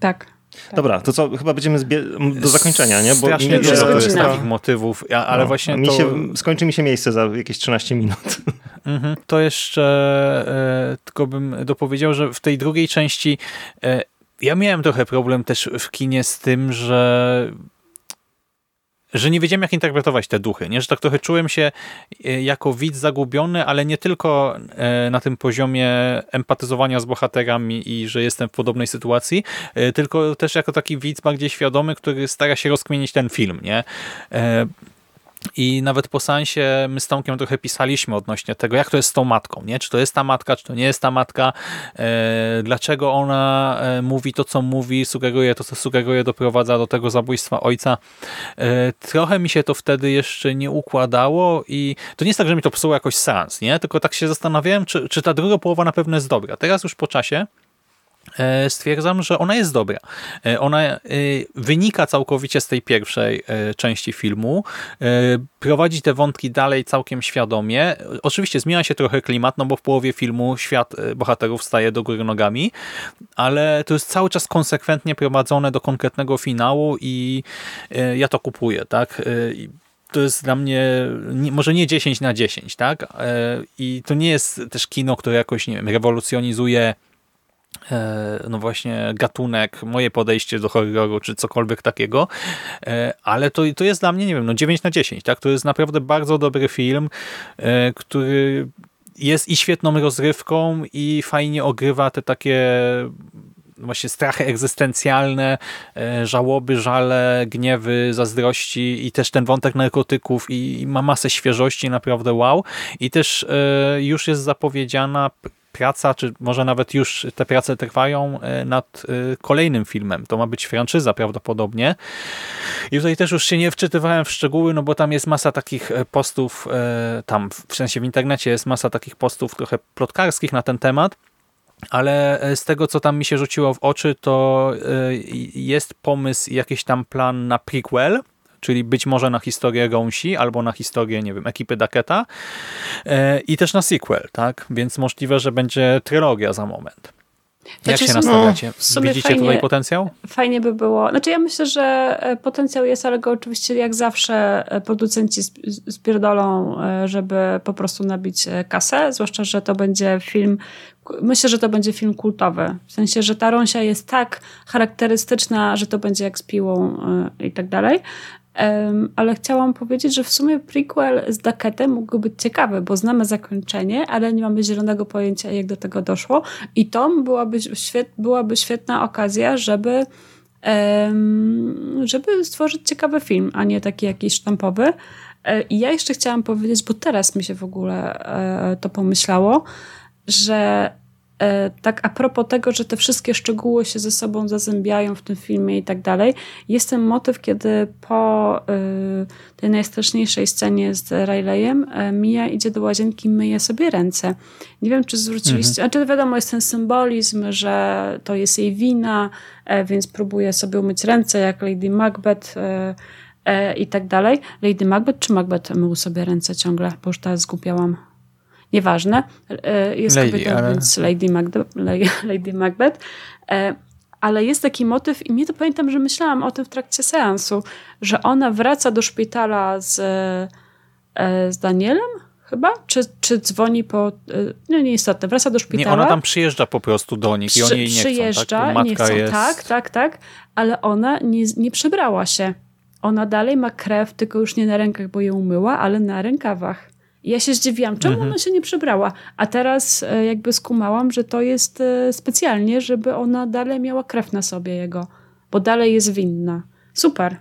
Tak. Dobra, to co, chyba będziemy zbie- do zakończenia, nie? Strasznie nie dużo to jest godzina. takich motywów, ale no, właśnie mi to... się, skończy mi się miejsce za jakieś 13 minut. Mhm. To jeszcze e, tylko bym dopowiedział, że w tej drugiej części e, ja miałem trochę problem też w kinie z tym, że że nie wiedziałem, jak interpretować te duchy, nie? że tak trochę czułem się e, jako widz zagubiony, ale nie tylko e, na tym poziomie empatyzowania z bohaterami i że jestem w podobnej sytuacji, e, tylko też jako taki widz bardziej świadomy, który stara się rozkmienić ten film. Nie? I nawet po sensie my z Tomkiem trochę pisaliśmy odnośnie tego, jak to jest z tą matką, nie? Czy to jest ta matka, czy to nie jest ta matka, e, dlaczego ona e, mówi to, co mówi, sugeruje to, co sugeruje, doprowadza do tego zabójstwa ojca. E, trochę mi się to wtedy jeszcze nie układało i to nie jest tak, że mi to psuło jakoś sens, nie? Tylko tak się zastanawiałem, czy, czy ta druga połowa na pewno jest dobra. Teraz już po czasie stwierdzam, że ona jest dobra. E, Ona e, wynika całkowicie z tej pierwszej e, części filmu, e, prowadzi te wątki dalej całkiem świadomie. Oczywiście zmienia się trochę klimat, no bo w połowie filmu świat e, bohaterów staje do góry nogami, ale to jest cały czas konsekwentnie prowadzone do konkretnego finału i e, ja to kupuję, tak? E, to jest dla mnie nie, może nie 10 na 10, tak? E, I to nie jest też kino, które jakoś, nie wiem, rewolucjonizuje e, no właśnie gatunek, moje podejście do horroru, czy cokolwiek takiego, e, ale to, to jest dla mnie, nie wiem, no 9 na 10, tak? To jest naprawdę bardzo dobry film, e, który jest i świetną rozrywką i fajnie ogrywa te takie właśnie strachy egzystencjalne, e, żałoby, żale, gniewy, zazdrości i też ten wątek narkotyków i, ma masę świeżości, naprawdę wow. I też e, już jest zapowiedziana praca, czy może nawet już te prace trwają e, nad e, kolejnym filmem. To ma być franczyza prawdopodobnie. I tutaj też już się nie wczytywałem w szczegóły, no bo tam jest masa takich e, postów, tam w sensie w internecie jest masa takich postów trochę plotkarskich na ten temat. Ale z tego, co tam mi się rzuciło w oczy, to jest pomysł, jakiś tam plan na prequel, czyli być może na historię Gąsi, albo na historię, nie wiem, ekipy Daketa e, i też na sequel, tak? Więc możliwe, że będzie trylogia za moment. Jak Znaczy, się w sumie- nastawiacie? sumie Widzicie fajnie- tutaj potencjał? Fajnie by było. Znaczy, ja myślę, że e, potencjał jest, ale go oczywiście, jak zawsze, e, producenci sp- spierdolą, żeby po prostu nabić kasę. Zwłaszcza, że to będzie film. Myślę, że to będzie film kultowy. W sensie, że ta rąsia jest tak charakterystyczna, że to będzie jak z piłą i tak dalej. Ale chciałam powiedzieć, że w sumie prequel z Ducketem mógłby być ciekawy, bo znamy zakończenie, ale nie mamy zielonego pojęcia, jak do tego doszło. I to byłaby, byłaby świetna okazja, żeby, żeby stworzyć ciekawy film, a nie taki jakiś sztampowy. E, I ja jeszcze chciałam powiedzieć, bo teraz mi się w ogóle e, to pomyślało, że tak a propos tego, że te wszystkie szczegóły się ze sobą zazębiają w tym filmie i tak dalej, jest ten motyw, kiedy po y, tej najstraszniejszej scenie z Rileyem e, Mia idzie do łazienki i myje sobie ręce. Nie wiem, czy zwróciliście, znaczy wiadomo, jest ten symbolizm, że to jest jej wina, e, więc próbuje sobie umyć ręce, jak Lady Macbeth e, e, i tak dalej. Lady Macbeth czy Macbeth mył sobie ręce ciągle, bo już teraz zgubiałam. Nieważne. E, Jest Lady, kobietą, ale- więc Lady, Macbeth, Lady Macbeth. E, Ale jest taki motyw i mnie to pamiętam, że myślałam o tym w trakcie seansu, że ona wraca do szpitala z, e, z Danielem chyba? Czy, czy dzwoni po... No nieistotne. Wraca do szpitala. Nie, ona tam przyjeżdża po prostu do nich i Przy- oni jej nie przyjeżdża, chcą. Tak? Nie chcą. jest... Tak, tak, tak. Ale ona nie, nie przebrała się. Ona dalej ma krew, tylko już nie na rękach, bo je umyła, ale na rękawach. Ja się zdziwiłam, czemu Mhm. ona się nie przebrała. A teraz e, jakby skumałam, że to jest e, specjalnie, żeby ona dalej miała krew na sobie jego, bo dalej jest winna. Super.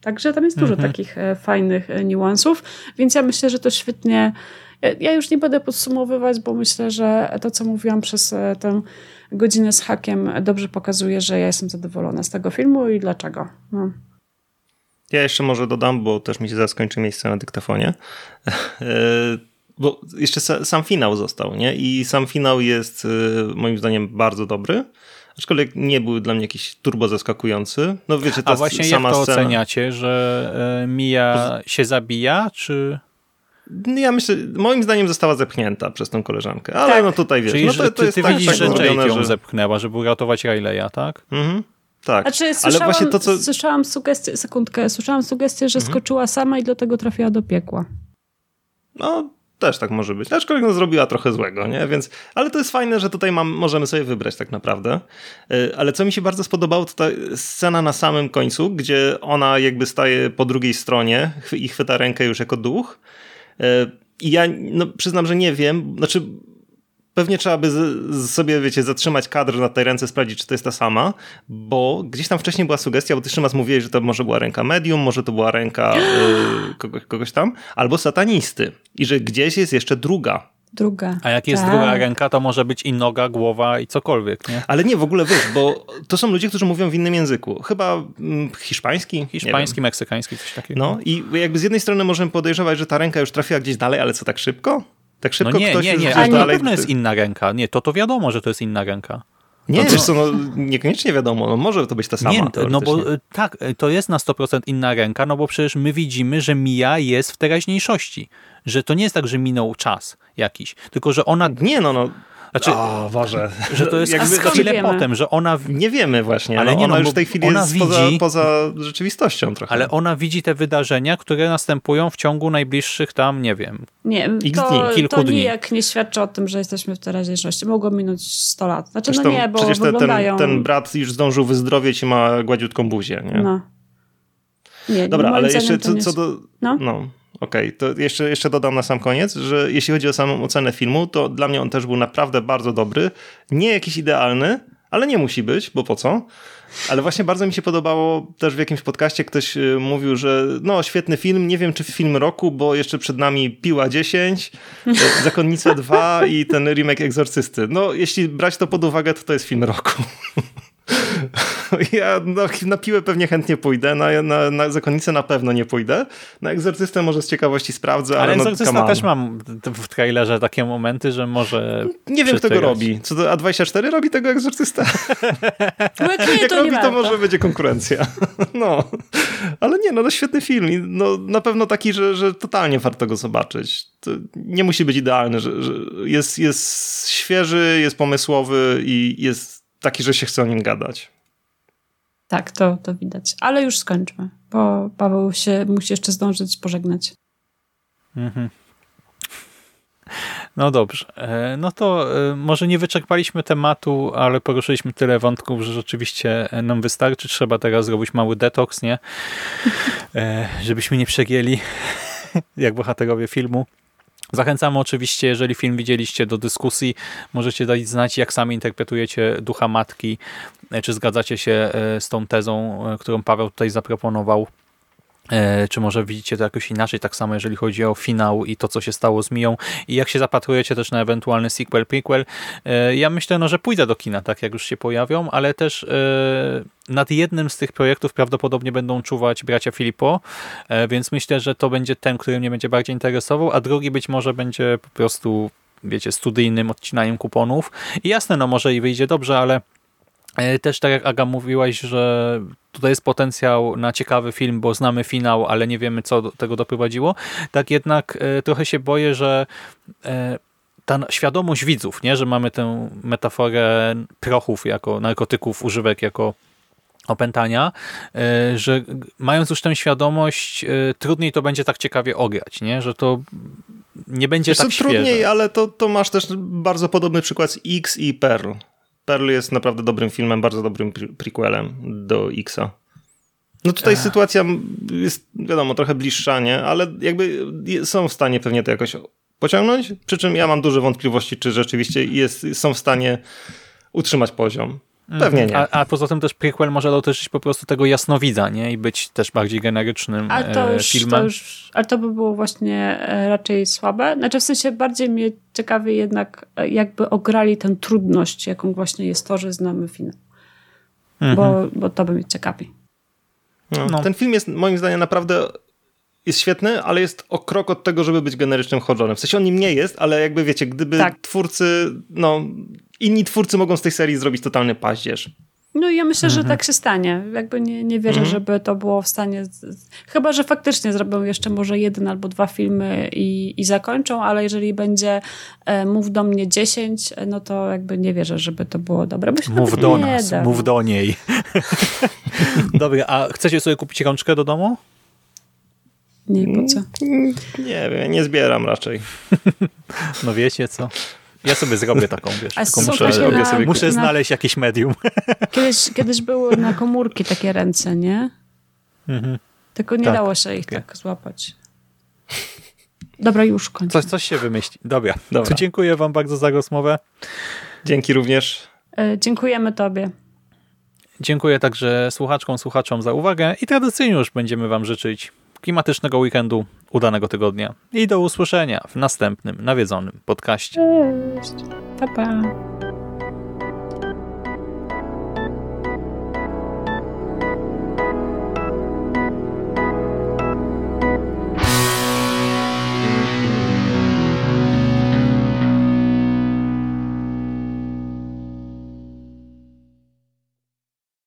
Także tam jest dużo Mhm. takich e, fajnych niuansów, więc ja myślę, że to świetnie. Ja, już nie będę podsumowywać, bo myślę, że to, co mówiłam przez tę godzinę z hakiem, dobrze pokazuje, że ja jestem zadowolona z tego filmu i dlaczego. No. Ja jeszcze może dodam, bo też mi się zaraz skończy miejsce na dyktafonie. E, Bo jeszcze sa- sam finał został, nie? I sam finał jest e, moim zdaniem bardzo dobry. Aczkolwiek nie był dla mnie jakiś turbo zaskakujący. No wiecie, ta A właśnie sama jak to scena. oceniacie, że e, Mia się zabija, czy... Ja myślę, moim zdaniem została zepchnięta przez tą koleżankę. Ale Tak. no tutaj wiesz, Czyli no to, to ty, jest ty tak, widzisz, tak że Jade ją że... zepchnęła, żeby uratować Riley'a, tak? Mhm, tak. Znaczy, Ale słyszałam, właśnie to, co... słyszałam sugestię, sekundkę, słyszałam sugestię, że skoczyła sama i dlatego trafiła do piekła. No, też tak może być. Aczkolwiek no, zrobiła trochę złego, nie? Więc, ale to jest fajne, że tutaj mam, możemy sobie wybrać tak naprawdę. Yy, Ale co mi się bardzo spodobało, to ta scena na samym końcu, gdzie ona jakby staje po drugiej stronie i chwyta rękę już jako duch. Yy, I ja no, przyznam, że nie wiem, znaczy pewnie trzeba by z, z sobie, wiecie, zatrzymać kadr na tej ręce, sprawdzić, czy to jest ta sama, bo gdzieś tam wcześniej była sugestia, bo ty Szymas mówiłeś, że to może była ręka medium, może to była ręka y, kogoś, kogoś tam, albo satanisty i że gdzieś jest jeszcze druga. Druga. A jak jest Tak. druga ręka, to może być i noga, głowa i cokolwiek, nie? Ale nie, w ogóle wiesz, bo to są ludzie, którzy mówią w innym języku. Chyba mm, hiszpański? Hiszpański, meksykański, coś takiego. No i jakby z jednej strony możemy podejrzewać, że ta ręka już trafiła gdzieś dalej, ale co tak szybko? Tak szybko No nie, ktoś nie, nie, ale na dalej... pewno jest inna ręka. Nie, to to wiadomo, że to jest inna ręka. Nie, To- wiesz co, no, niekoniecznie wiadomo, no, może to być ta sama. nie, no bo y, tak, y, to jest na 100% inna ręka, no bo przecież my widzimy, że Mia jest w teraźniejszości. Że to nie jest tak, że minął czas jakiś, tylko że ona, Nie, no, no. Znaczy, O Boże. że to jest Jakby- skąd chwilę potem, że ona, Nie wiemy właśnie, Ale ale nie, ona no, już w tej chwili jest poza, widzi- poza rzeczywistością trochę. ale ona widzi te wydarzenia, które następują w ciągu najbliższych tam, nie wiem, Nie, X to, dni, kilku to dni. nijak nie świadczy o tym, że jesteśmy w teraźniejszości. Mogło minąć 100 lat. Znaczy, Zresztą no nie, bo przecież te, wyglądają... ten, ten brat już zdążył wyzdrowieć i ma gładziutką buzię, nie? No. Nie, Dobra, ale jeszcze co, co do... No. No, okej, to jeszcze, jeszcze dodam na sam koniec, że jeśli chodzi o samą ocenę filmu, to dla mnie on też był naprawdę bardzo dobry. Nie jakiś idealny, ale nie musi być, bo po co? Ale właśnie bardzo mi się podobało, też w jakimś podcaście ktoś y, mówił, że no świetny film, nie wiem czy film roku, bo jeszcze przed nami Piła 10, y, Zakonnica 2 i ten remake Egzorcysty. No jeśli brać to pod uwagę, to to jest film roku. Ja no, na piłę pewnie chętnie pójdę, na, na, na zakonnicę na pewno nie pójdę. Na egzorcystę może z ciekawości sprawdzę, ale, ale no, Egzorcysta też mam w trailerze takie momenty, że może Nie wiem, kto go robi. Co to A24 robi tego egzorcysta? Jak nie, Jak to robi, nie to może będzie konkurencja. No. Ale nie, no, no świetny film. No, na pewno taki, że, że totalnie warto go zobaczyć. To nie musi być idealny, że, że jest, jest świeży, jest pomysłowy i jest taki, że się chce o nim gadać. Tak, to, to widać. Ale już skończmy, bo Paweł się musi jeszcze zdążyć pożegnać. Mhm. No dobrze. E, no to e, może nie wyczerpaliśmy tematu, ale poruszyliśmy tyle wątków, że rzeczywiście nam wystarczy. Trzeba teraz zrobić mały detoks, nie? E, żebyśmy nie przegięli jak bohaterowie filmu. Zachęcamy oczywiście, jeżeli film widzieliście, do dyskusji. Możecie dać znać, jak sami interpretujecie ducha matki, czy zgadzacie się z tą tezą, którą Paweł tutaj zaproponował. E, czy może widzicie to jakoś inaczej, tak samo jeżeli chodzi o finał i to, co się stało z Miją i jak się zapatrujecie też na ewentualny sequel, prequel. E, ja myślę, no, że pójdę do kina, tak jak już się pojawią, ale też e, nad jednym z tych projektów prawdopodobnie będą czuwać bracia Filipo, więc myślę, że to będzie ten, który mnie będzie bardziej interesował, a drugi być może będzie po prostu, wiecie, studyjnym odcinaniem kuponów. I jasne, no może i wyjdzie dobrze, ale E, też tak jak Aga mówiłaś, że tutaj jest potencjał na ciekawy film, bo znamy finał, ale nie wiemy, co do tego doprowadziło. Tak jednak e, trochę się boję, że e, ta świadomość widzów, nie, że mamy tę metaforę prochów jako narkotyków, używek jako opętania, że mając już tę świadomość, trudniej to będzie tak ciekawie ograć, nie? że to nie będzie Wiesz, tak świeże. Trudniej, ale to, to masz też bardzo podobny przykład z X i Pearl. Pearl jest naprawdę dobrym filmem, bardzo dobrym prequelem do Xa. No tutaj Ech. sytuacja jest, wiadomo, trochę bliższa, nie? Ale jakby są w stanie pewnie to jakoś pociągnąć, przy czym ja mam duże wątpliwości, czy rzeczywiście jest, są w stanie utrzymać poziom. Mhm. Pewnie nie. A, a, poza tym też prequel może dotyczyć po prostu tego jasnowidza, nie? I być też bardziej generycznym ale to e, już, filmem. To już, ale to by było właśnie e, raczej słabe. Znaczy w sensie bardziej mnie ciekawi jednak e, jakby ograli tę trudność, jaką właśnie jest to, że znamy film. Mhm. Bo, bo to by mnie ciekawi. No, no. Ten film jest moim zdaniem naprawdę jest świetny, ale jest o krok od tego, żeby być generycznym horrorem. W sensie on nim nie jest, ale jakby wiecie, gdyby tak. twórcy, no inni twórcy mogą z tej serii zrobić totalny paździerz. No i ja myślę, że mhm. tak się stanie. Jakby nie, nie wierzę, mhm. żeby to było w stanie. Chyba, że faktycznie zrobią jeszcze może jeden albo dwa filmy i, i zakończą, ale jeżeli będzie e, mów do mnie 10, no to jakby nie wierzę, żeby to było dobre. Mów do nas, da. mów do niej. Dobra, a chcecie sobie kupić rączkę do domu? Nie, po co? Nie wiem, nie zbieram raczej. no wiecie co? Ja sobie zrobię taką, wiesz, tylko muszę, na, sobie, muszę na, znaleźć jakieś medium. Kiedyś, kiedyś były na komórki takie ręce, nie? Mhm. Tylko nie tak, dało się ich okay. tak złapać. Dobra, już kończę. Coś, coś się wymyśli. Dobra, Dobra. To dziękuję wam bardzo za rozmowę. Dzięki również. E, dziękujemy tobie. Dziękuję także słuchaczkom, słuchaczom za uwagę i tradycyjnie już będziemy wam życzyć klimatycznego weekendu, udanego tygodnia i do usłyszenia w następnym nawiedzonym podcaście. Cześć. Pa, pa.